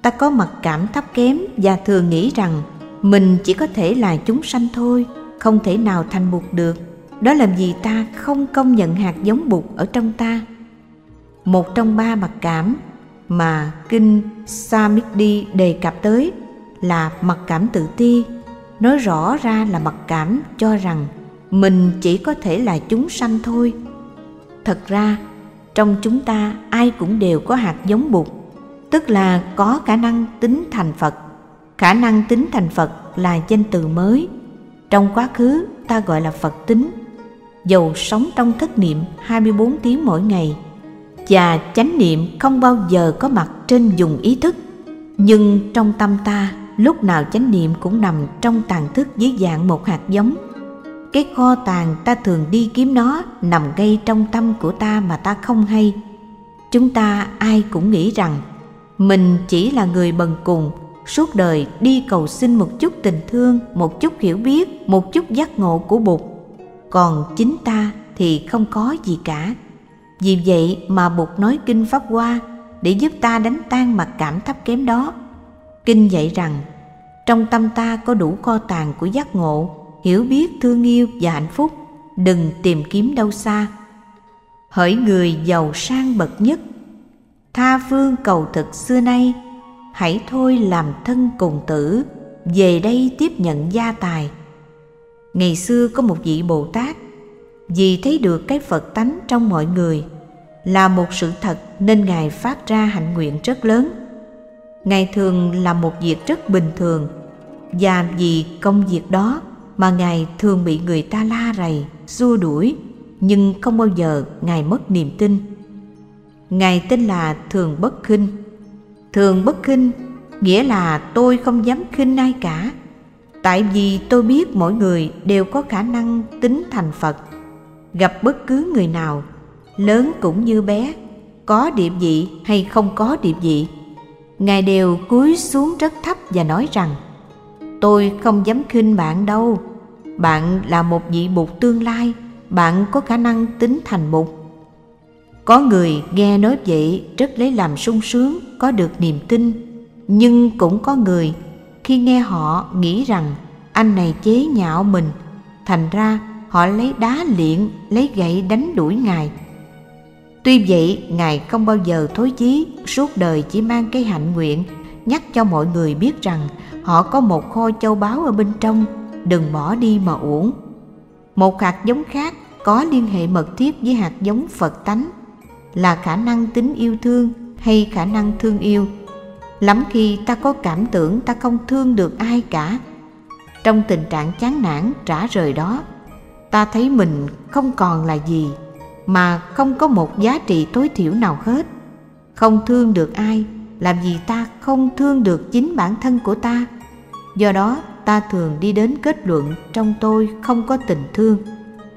ta có mặc cảm thấp kém và thường nghĩ rằng mình chỉ có thể là chúng sanh thôi, không thể nào thành bụt được. Đó làm gì ta không công nhận hạt giống bụt ở trong ta? Một trong ba mặc cảm mà kinh Samikdi đề cập tới là mặc cảm tự ti. Nói rõ ra là mặc cảm cho rằng mình chỉ có thể là chúng sanh thôi. Thật ra, trong chúng ta ai cũng đều có hạt giống bụt, tức là có khả năng tính thành phật. Khả năng tính thành phật là danh từ mới. Trong quá khứ, ta gọi là phật tính. Dầu sống trong thất niệm 24 tiếng mỗi ngày và chánh niệm không bao giờ có mặt trên dùng ý thức. Nhưng trong tâm ta, lúc nào chánh niệm cũng nằm trong tàn thức dưới dạng một hạt giống. Cái kho tàng ta thường đi kiếm nó nằm ngay trong tâm của ta mà ta không hay. Chúng ta ai cũng nghĩ rằng mình chỉ là người bần cùng, suốt đời đi cầu xin một chút tình thương, một chút hiểu biết, một chút giác ngộ của bụt. Còn chính ta thì không có gì cả vì vậy mà bụt nói kinh pháp hoa để giúp ta đánh tan mặc cảm thấp kém đó. Kinh dạy rằng, trong tâm ta có đủ kho tàng của giác ngộ, hiểu biết, thương yêu và hạnh phúc, đừng tìm kiếm đâu xa. Hỡi người giàu sang bậc nhất, tha phương cầu thực xưa nay, hãy thôi làm thân cùng tử, về đây tiếp nhận gia tài. Ngày xưa có một vị bồ tát vì thấy được cái phật tánh trong mọi người, là một sự thật nên ngài phát ra hạnh nguyện rất lớn. Ngài thường làm một việc rất bình thường, và vì công việc đó mà ngài thường bị người ta la rầy, xua đuổi, nhưng không bao giờ ngài mất niềm tin. Ngài tên là thường bất khinh. Thường bất khinh nghĩa là tôi không dám khinh ai cả, tại vì tôi biết mỗi người đều có khả năng tính thành phật gặp bất cứ người nào, lớn cũng như bé, có địa vị hay không có địa vị. Ngài đều cúi xuống rất thấp và nói rằng, tôi không dám khinh bạn đâu. Bạn là một vị bụt tương lai, bạn có khả năng tính thành mục có người nghe nói vậy rất lấy làm sung sướng, có được niềm tin, nhưng cũng có người khi nghe họ nghĩ rằng anh này chế nhạo mình, thành ra họ lấy đá liện lấy gậy đánh đuổi ngài. Tuy vậy, ngài không bao giờ thối chí, suốt đời chỉ mang cái hạnh nguyện, nhắc cho mọi người biết rằng họ có một kho châu báu ở bên trong, đừng bỏ đi mà uổng. Một hạt giống khác có liên hệ mật thiết với hạt giống phật tánh, là khả năng tính yêu thương hay khả năng thương yêu. Lắm khi ta có cảm tưởng ta không thương được ai cả. Trong tình trạng chán nản, trả rời đó ta thấy mình không còn là gì, mà không có một giá trị tối thiểu nào hết. Không thương được ai, làm gì ta không thương được chính bản thân của ta? Do đó, ta thường đi đến kết luận trong tôi không có tình thương.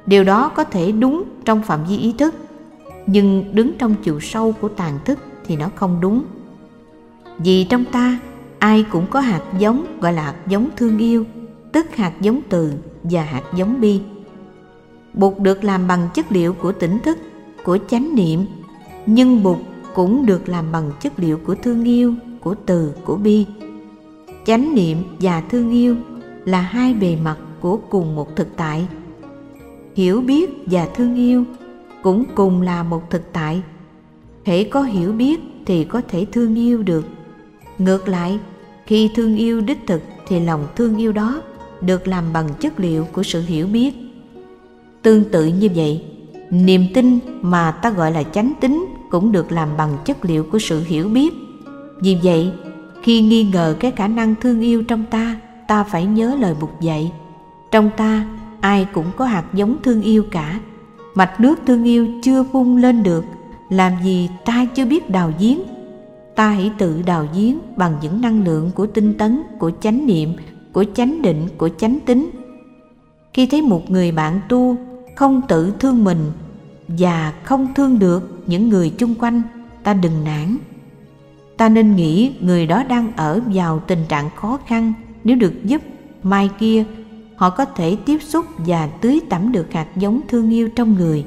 Điều đó có thể đúng trong phạm vi ý thức, nhưng đứng trong chiều sâu của tàn thức thì nó không đúng. Vì trong ta, ai cũng có hạt giống gọi là hạt giống thương yêu, tức hạt giống từ và hạt giống bi bụt được làm bằng chất liệu của tỉnh thức, của chánh niệm, nhưng bụt cũng được làm bằng chất liệu của thương yêu, của từ, của bi. Chánh niệm và thương yêu là hai bề mặt của cùng một thực tại. Hiểu biết và thương yêu cũng cùng là một thực tại. Thể có hiểu biết thì có thể thương yêu được. Ngược lại, khi thương yêu đích thực thì lòng thương yêu đó được làm bằng chất liệu của sự hiểu biết tương tự như vậy. Niềm tin mà ta gọi là chánh tính cũng được làm bằng chất liệu của sự hiểu biết. Vì vậy, khi nghi ngờ cái khả năng thương yêu trong ta ta phải nhớ lời bục dạy. Trong ta, ai cũng có hạt giống thương yêu cả. Mạch nước thương yêu chưa phun lên được, làm gì ta chưa biết đào giếng? Ta hãy tự đào giếng bằng những năng lượng của tinh tấn, của chánh niệm, của chánh định, của chánh tính. Khi thấy một người bạn tu không tự thương mình và không thương được những người chung quanh, ta đừng nản. Ta nên nghĩ người đó đang ở vào tình trạng khó khăn, nếu được giúp, mai kia họ có thể tiếp xúc và tưới tẩm được hạt giống thương yêu trong người.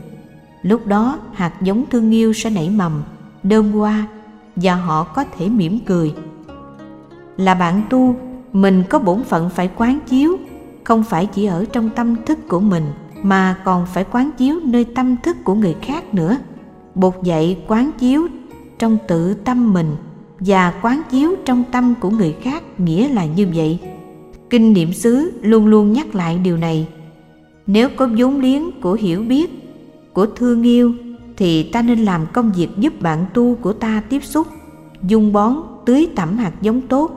Lúc đó, hạt giống thương yêu sẽ nảy mầm, đơm hoa và họ có thể mỉm cười. Là bạn tu, mình có bổn phận phải quán chiếu, không phải chỉ ở trong tâm thức của mình mà còn phải quán chiếu nơi tâm thức của người khác nữa Bột dạy quán chiếu trong tự tâm mình và quán chiếu trong tâm của người khác nghĩa là như vậy. Kinh niệm xứ luôn luôn nhắc lại điều này. Nếu có vốn liếng của hiểu biết, của thương yêu thì ta nên làm công việc giúp bạn tu của ta tiếp xúc, dung bón, tưới tẩm hạt giống tốt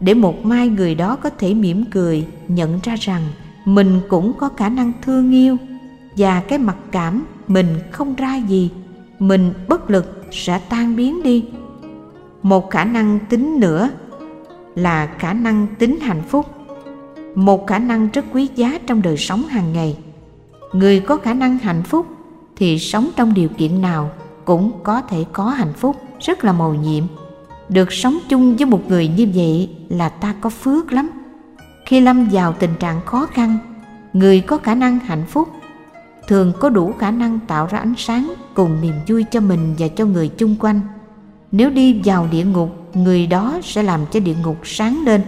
để một mai người đó có thể mỉm cười nhận ra rằng mình cũng có khả năng thương yêu. Và cái mặc cảm mình không ra gì, mình bất lực sẽ tan biến đi. Một khả năng tính nữa là khả năng tính hạnh phúc. Một khả năng rất quý giá trong đời sống hàng ngày. Người có khả năng hạnh phúc thì sống trong điều kiện nào cũng có thể có hạnh phúc, rất là mầu nhiệm. Được sống chung với một người như vậy là ta có phước lắm khi lâm vào tình trạng khó khăn, người có khả năng hạnh phúc thường có đủ khả năng tạo ra ánh sáng cùng niềm vui cho mình và cho người chung quanh. Nếu đi vào địa ngục, người đó sẽ làm cho địa ngục sáng lên,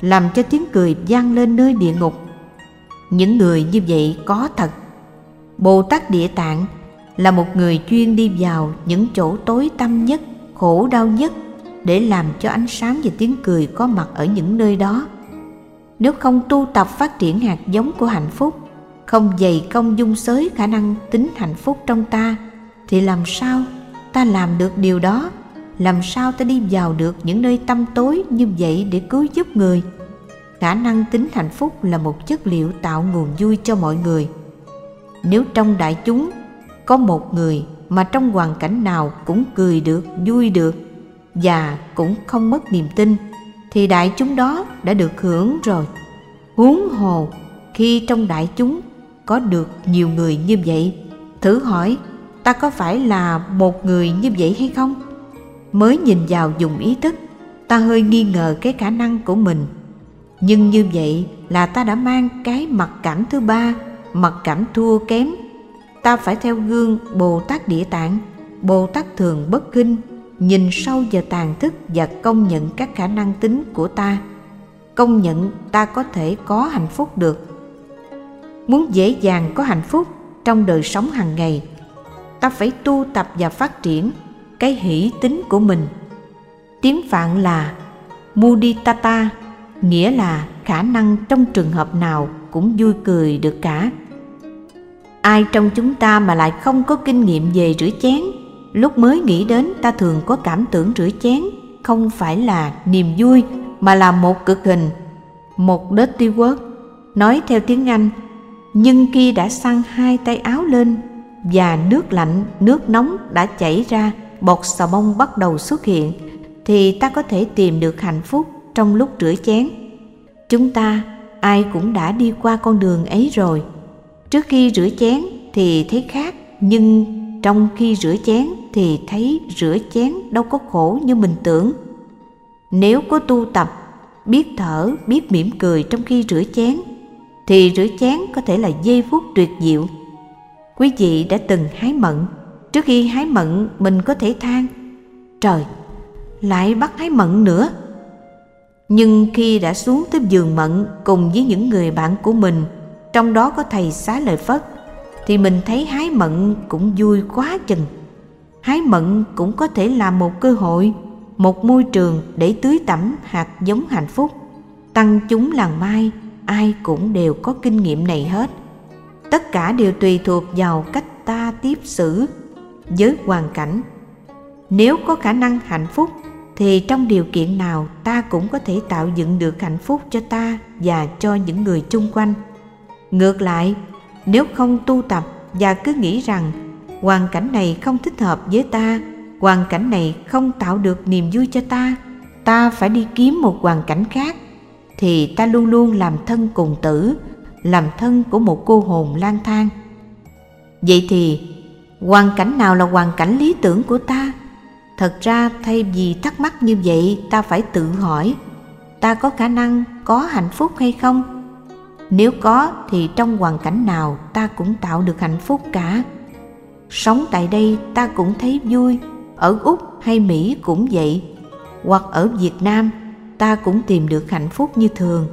làm cho tiếng cười vang lên nơi địa ngục. Những người như vậy có thật. Bồ tát địa tạng là một người chuyên đi vào những chỗ tối tăm nhất, khổ đau nhất để làm cho ánh sáng và tiếng cười có mặt ở những nơi đó nếu không tu tập phát triển hạt giống của hạnh phúc, không dày công dung xới khả năng tính hạnh phúc trong ta, thì làm sao ta làm được điều đó? Làm sao ta đi vào được những nơi tâm tối như vậy để cứu giúp người? Khả năng tính hạnh phúc là một chất liệu tạo nguồn vui cho mọi người. Nếu trong đại chúng có một người mà trong hoàn cảnh nào cũng cười được, vui được và cũng không mất niềm tin thì đại chúng đó đã được hưởng rồi. Huống hồ, khi trong đại chúng có được nhiều người như vậy, thử hỏi, ta có phải là một người như vậy hay không? Mới nhìn vào dùng ý thức, ta hơi nghi ngờ cái khả năng của mình. Nhưng như vậy là ta đã mang cái mặc cảm thứ ba, mặc cảm thua kém. Ta phải theo gương bồ tát địa tạng, bồ tát thường bất kinh nhìn sâu vào tàn thức và công nhận các khả năng tính của ta, công nhận ta có thể có hạnh phúc được. Muốn dễ dàng có hạnh phúc trong đời sống hàng ngày, ta phải tu tập và phát triển cái hỷ tính của mình. Tiếng phạn là muditata, nghĩa là khả năng trong trường hợp nào cũng vui cười được cả. Ai trong chúng ta mà lại không có kinh nghiệm về rửa chén? Lúc mới nghĩ đến, ta thường có cảm tưởng rửa chén, không phải là niềm vui, mà là một cực hình. Một dirty work, nói theo tiếng anh, nhưng khi đã săn hai tay áo lên và nước lạnh, nước nóng đã chảy ra, bọt xà bông bắt đầu xuất hiện, thì ta có thể tìm được hạnh phúc trong lúc rửa chén. Chúng ta, ai cũng đã đi qua con đường ấy rồi. Trước khi rửa chén thì thấy khác, nhưng trong khi rửa chén thì thấy rửa chén đâu có khổ như mình tưởng. Nếu có tu tập, biết thở, biết mỉm cười trong khi rửa chén, thì rửa chén có thể là giây phút tuyệt diệu. Quý vị đã từng hái mận. Trước khi hái mận, mình có thể than, trời, lại bắt hái mận nữa. Nhưng khi đã xuống tới giường mận cùng với những người bạn của mình, trong đó có thầy xá lợi phất thì mình thấy hái mận cũng vui quá chừng. Hái mận cũng có thể là một cơ hội, một môi trường để tưới tẩm hạt giống hạnh phúc. Tăng chúng làng mai, ai cũng đều có kinh nghiệm này hết. Tất cả đều tùy thuộc vào cách ta tiếp xử với hoàn cảnh. Nếu có khả năng hạnh phúc, thì trong điều kiện nào ta cũng có thể tạo dựng được hạnh phúc cho ta và cho những người chung quanh. Ngược lại nếu không tu tập và cứ nghĩ rằng hoàn cảnh này không thích hợp với ta, hoàn cảnh này không tạo được niềm vui cho ta ta phải đi kiếm một hoàn cảnh khác, thì ta luôn luôn làm thân cùng tử, làm thân của một cô hồn lang thang. Vậy thì, hoàn cảnh nào là hoàn cảnh lý tưởng của ta? Thật ra thay vì thắc mắc như vậy, ta phải tự hỏi, ta có khả năng có hạnh phúc hay không? Nếu có, thì trong hoàn cảnh nào ta cũng tạo được hạnh phúc cả. Sống tại đây ta cũng thấy vui, ở úc hay mỹ cũng vậy. Hoặc ở việt nam, ta cũng tìm được hạnh phúc như thường.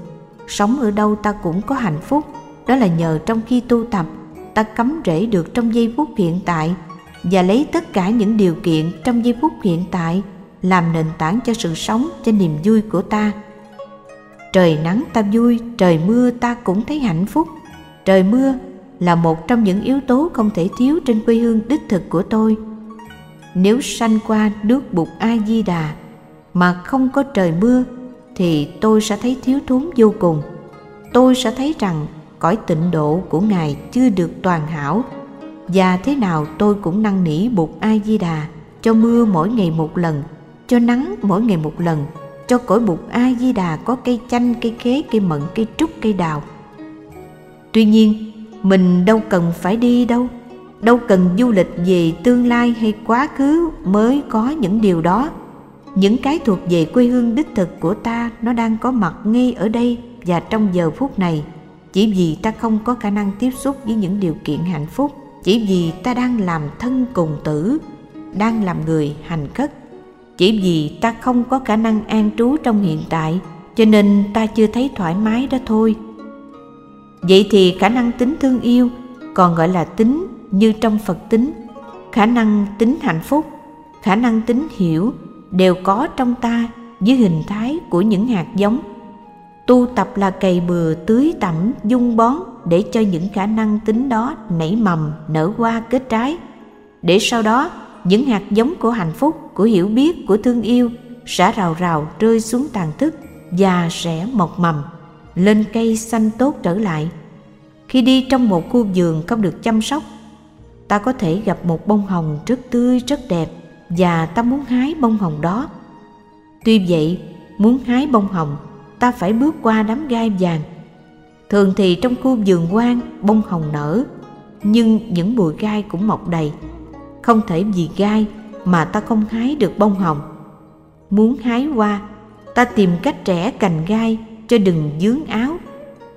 Sống ở đâu ta cũng có hạnh phúc. Đó là nhờ trong khi tu tập, ta cắm rễ được trong giây phút hiện tại và lấy tất cả những điều kiện trong giây phút hiện tại làm nền tảng cho sự sống, cho niềm vui của ta trời nắng ta vui, trời mưa ta cũng thấy hạnh phúc. Trời mưa là một trong những yếu tố không thể thiếu trên quê hương đích thực của tôi. Nếu sanh qua nước bụt a di đà mà không có trời mưa, thì tôi sẽ thấy thiếu thốn vô cùng. Tôi sẽ thấy rằng cõi tịnh độ của ngài chưa được toàn hảo. Và thế nào tôi cũng năn nỉ bụt a di đà cho mưa mỗi ngày một lần, cho nắng mỗi ngày một lần cho cõi bụt a di đà có cây chanh, cây khế, cây mận, cây trúc, cây đào. Tuy nhiên, mình đâu cần phải đi đâu. Đâu cần du lịch về tương lai hay quá khứ mới có những điều đó. Những cái thuộc về quê hương đích thực của ta, nó đang có mặt ngay ở đây và trong giờ phút này. Chỉ vì ta không có khả năng tiếp xúc với những điều kiện hạnh phúc, chỉ vì ta đang làm thân cùng tử, đang làm người hành khất chỉ vì ta không có khả năng an trú trong hiện tại, cho nên ta chưa thấy thoải mái đó thôi. Vậy thì khả năng tính thương yêu còn gọi là tính như trong phật tính. Khả năng tính hạnh phúc, khả năng tính hiểu đều có trong ta dưới hình thái của những hạt giống. Tu tập là cày bừa, tưới tẩm, dung bón để cho những khả năng tính đó nảy mầm, nở hoa, kết trái. Để sau đó những hạt giống của hạnh phúc, của hiểu biết, của thương yêu sẽ rào rào rơi xuống tàn thức và sẽ mọc mầm, lên cây xanh tốt trở lại. Khi đi trong một khu vườn không được chăm sóc, ta có thể gặp một bông hồng rất tươi, rất đẹp và ta muốn hái bông hồng đó. Tuy vậy, muốn hái bông hồng, ta phải bước qua đám gai vàng. Thường thì trong khu vườn quan bông hồng nở, nhưng những bụi gai cũng mọc đầy không thể vì gai mà ta không hái được bông hồng. Muốn hái hoa, ta tìm cách trẻ cành gai cho đừng dướng áo,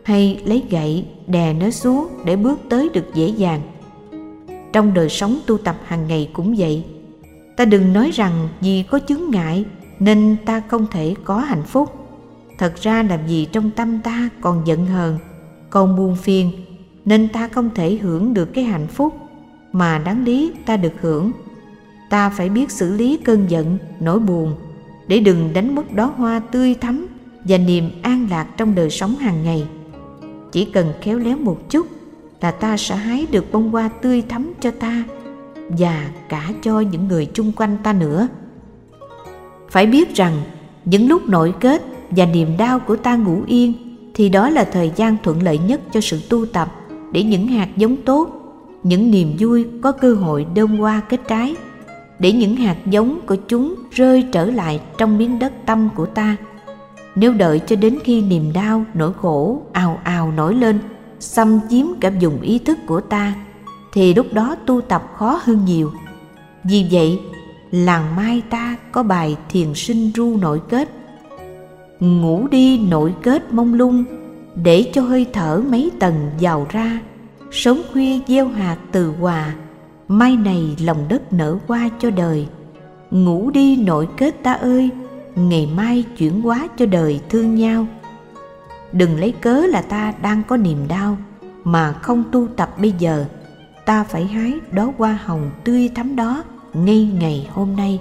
hay lấy gậy đè nó xuống để bước tới được dễ dàng. Trong đời sống tu tập hàng ngày cũng vậy, ta đừng nói rằng vì có chướng ngại nên ta không thể có hạnh phúc. Thật ra là vì trong tâm ta còn giận hờn, còn buồn phiền nên ta không thể hưởng được cái hạnh phúc mà đáng lý ta được hưởng. Ta phải biết xử lý cơn giận, nỗi buồn, để đừng đánh mất đó hoa tươi thắm và niềm an lạc trong đời sống hàng ngày. Chỉ cần khéo léo một chút là ta sẽ hái được bông hoa tươi thắm cho ta và cả cho những người chung quanh ta nữa. Phải biết rằng, những lúc nội kết và niềm đau của ta ngủ yên thì đó là thời gian thuận lợi nhất cho sự tu tập để những hạt giống tốt những niềm vui có cơ hội đơm hoa kết trái, để những hạt giống của chúng rơi trở lại trong miếng đất tâm của ta. Nếu đợi cho đến khi niềm đau, nỗi khổ, ào ào nổi lên, xâm chiếm cả vùng ý thức của ta, thì lúc đó tu tập khó hơn nhiều. Vì vậy, làng mai ta có bài thiền sinh ru nội kết. Ngủ đi nội kết mông lung, để cho hơi thở mấy tầng vào ra sớm khuya gieo hạt từ hòa. Mai này lòng đất nở qua cho đời. Ngủ đi nội kết ta ơi, ngày mai chuyển hóa cho đời thương nhau. Đừng lấy cớ là ta đang có niềm đau, mà không tu tập bây giờ. Ta phải hái đó hoa hồng tươi thắm đó ngay ngày hôm nay.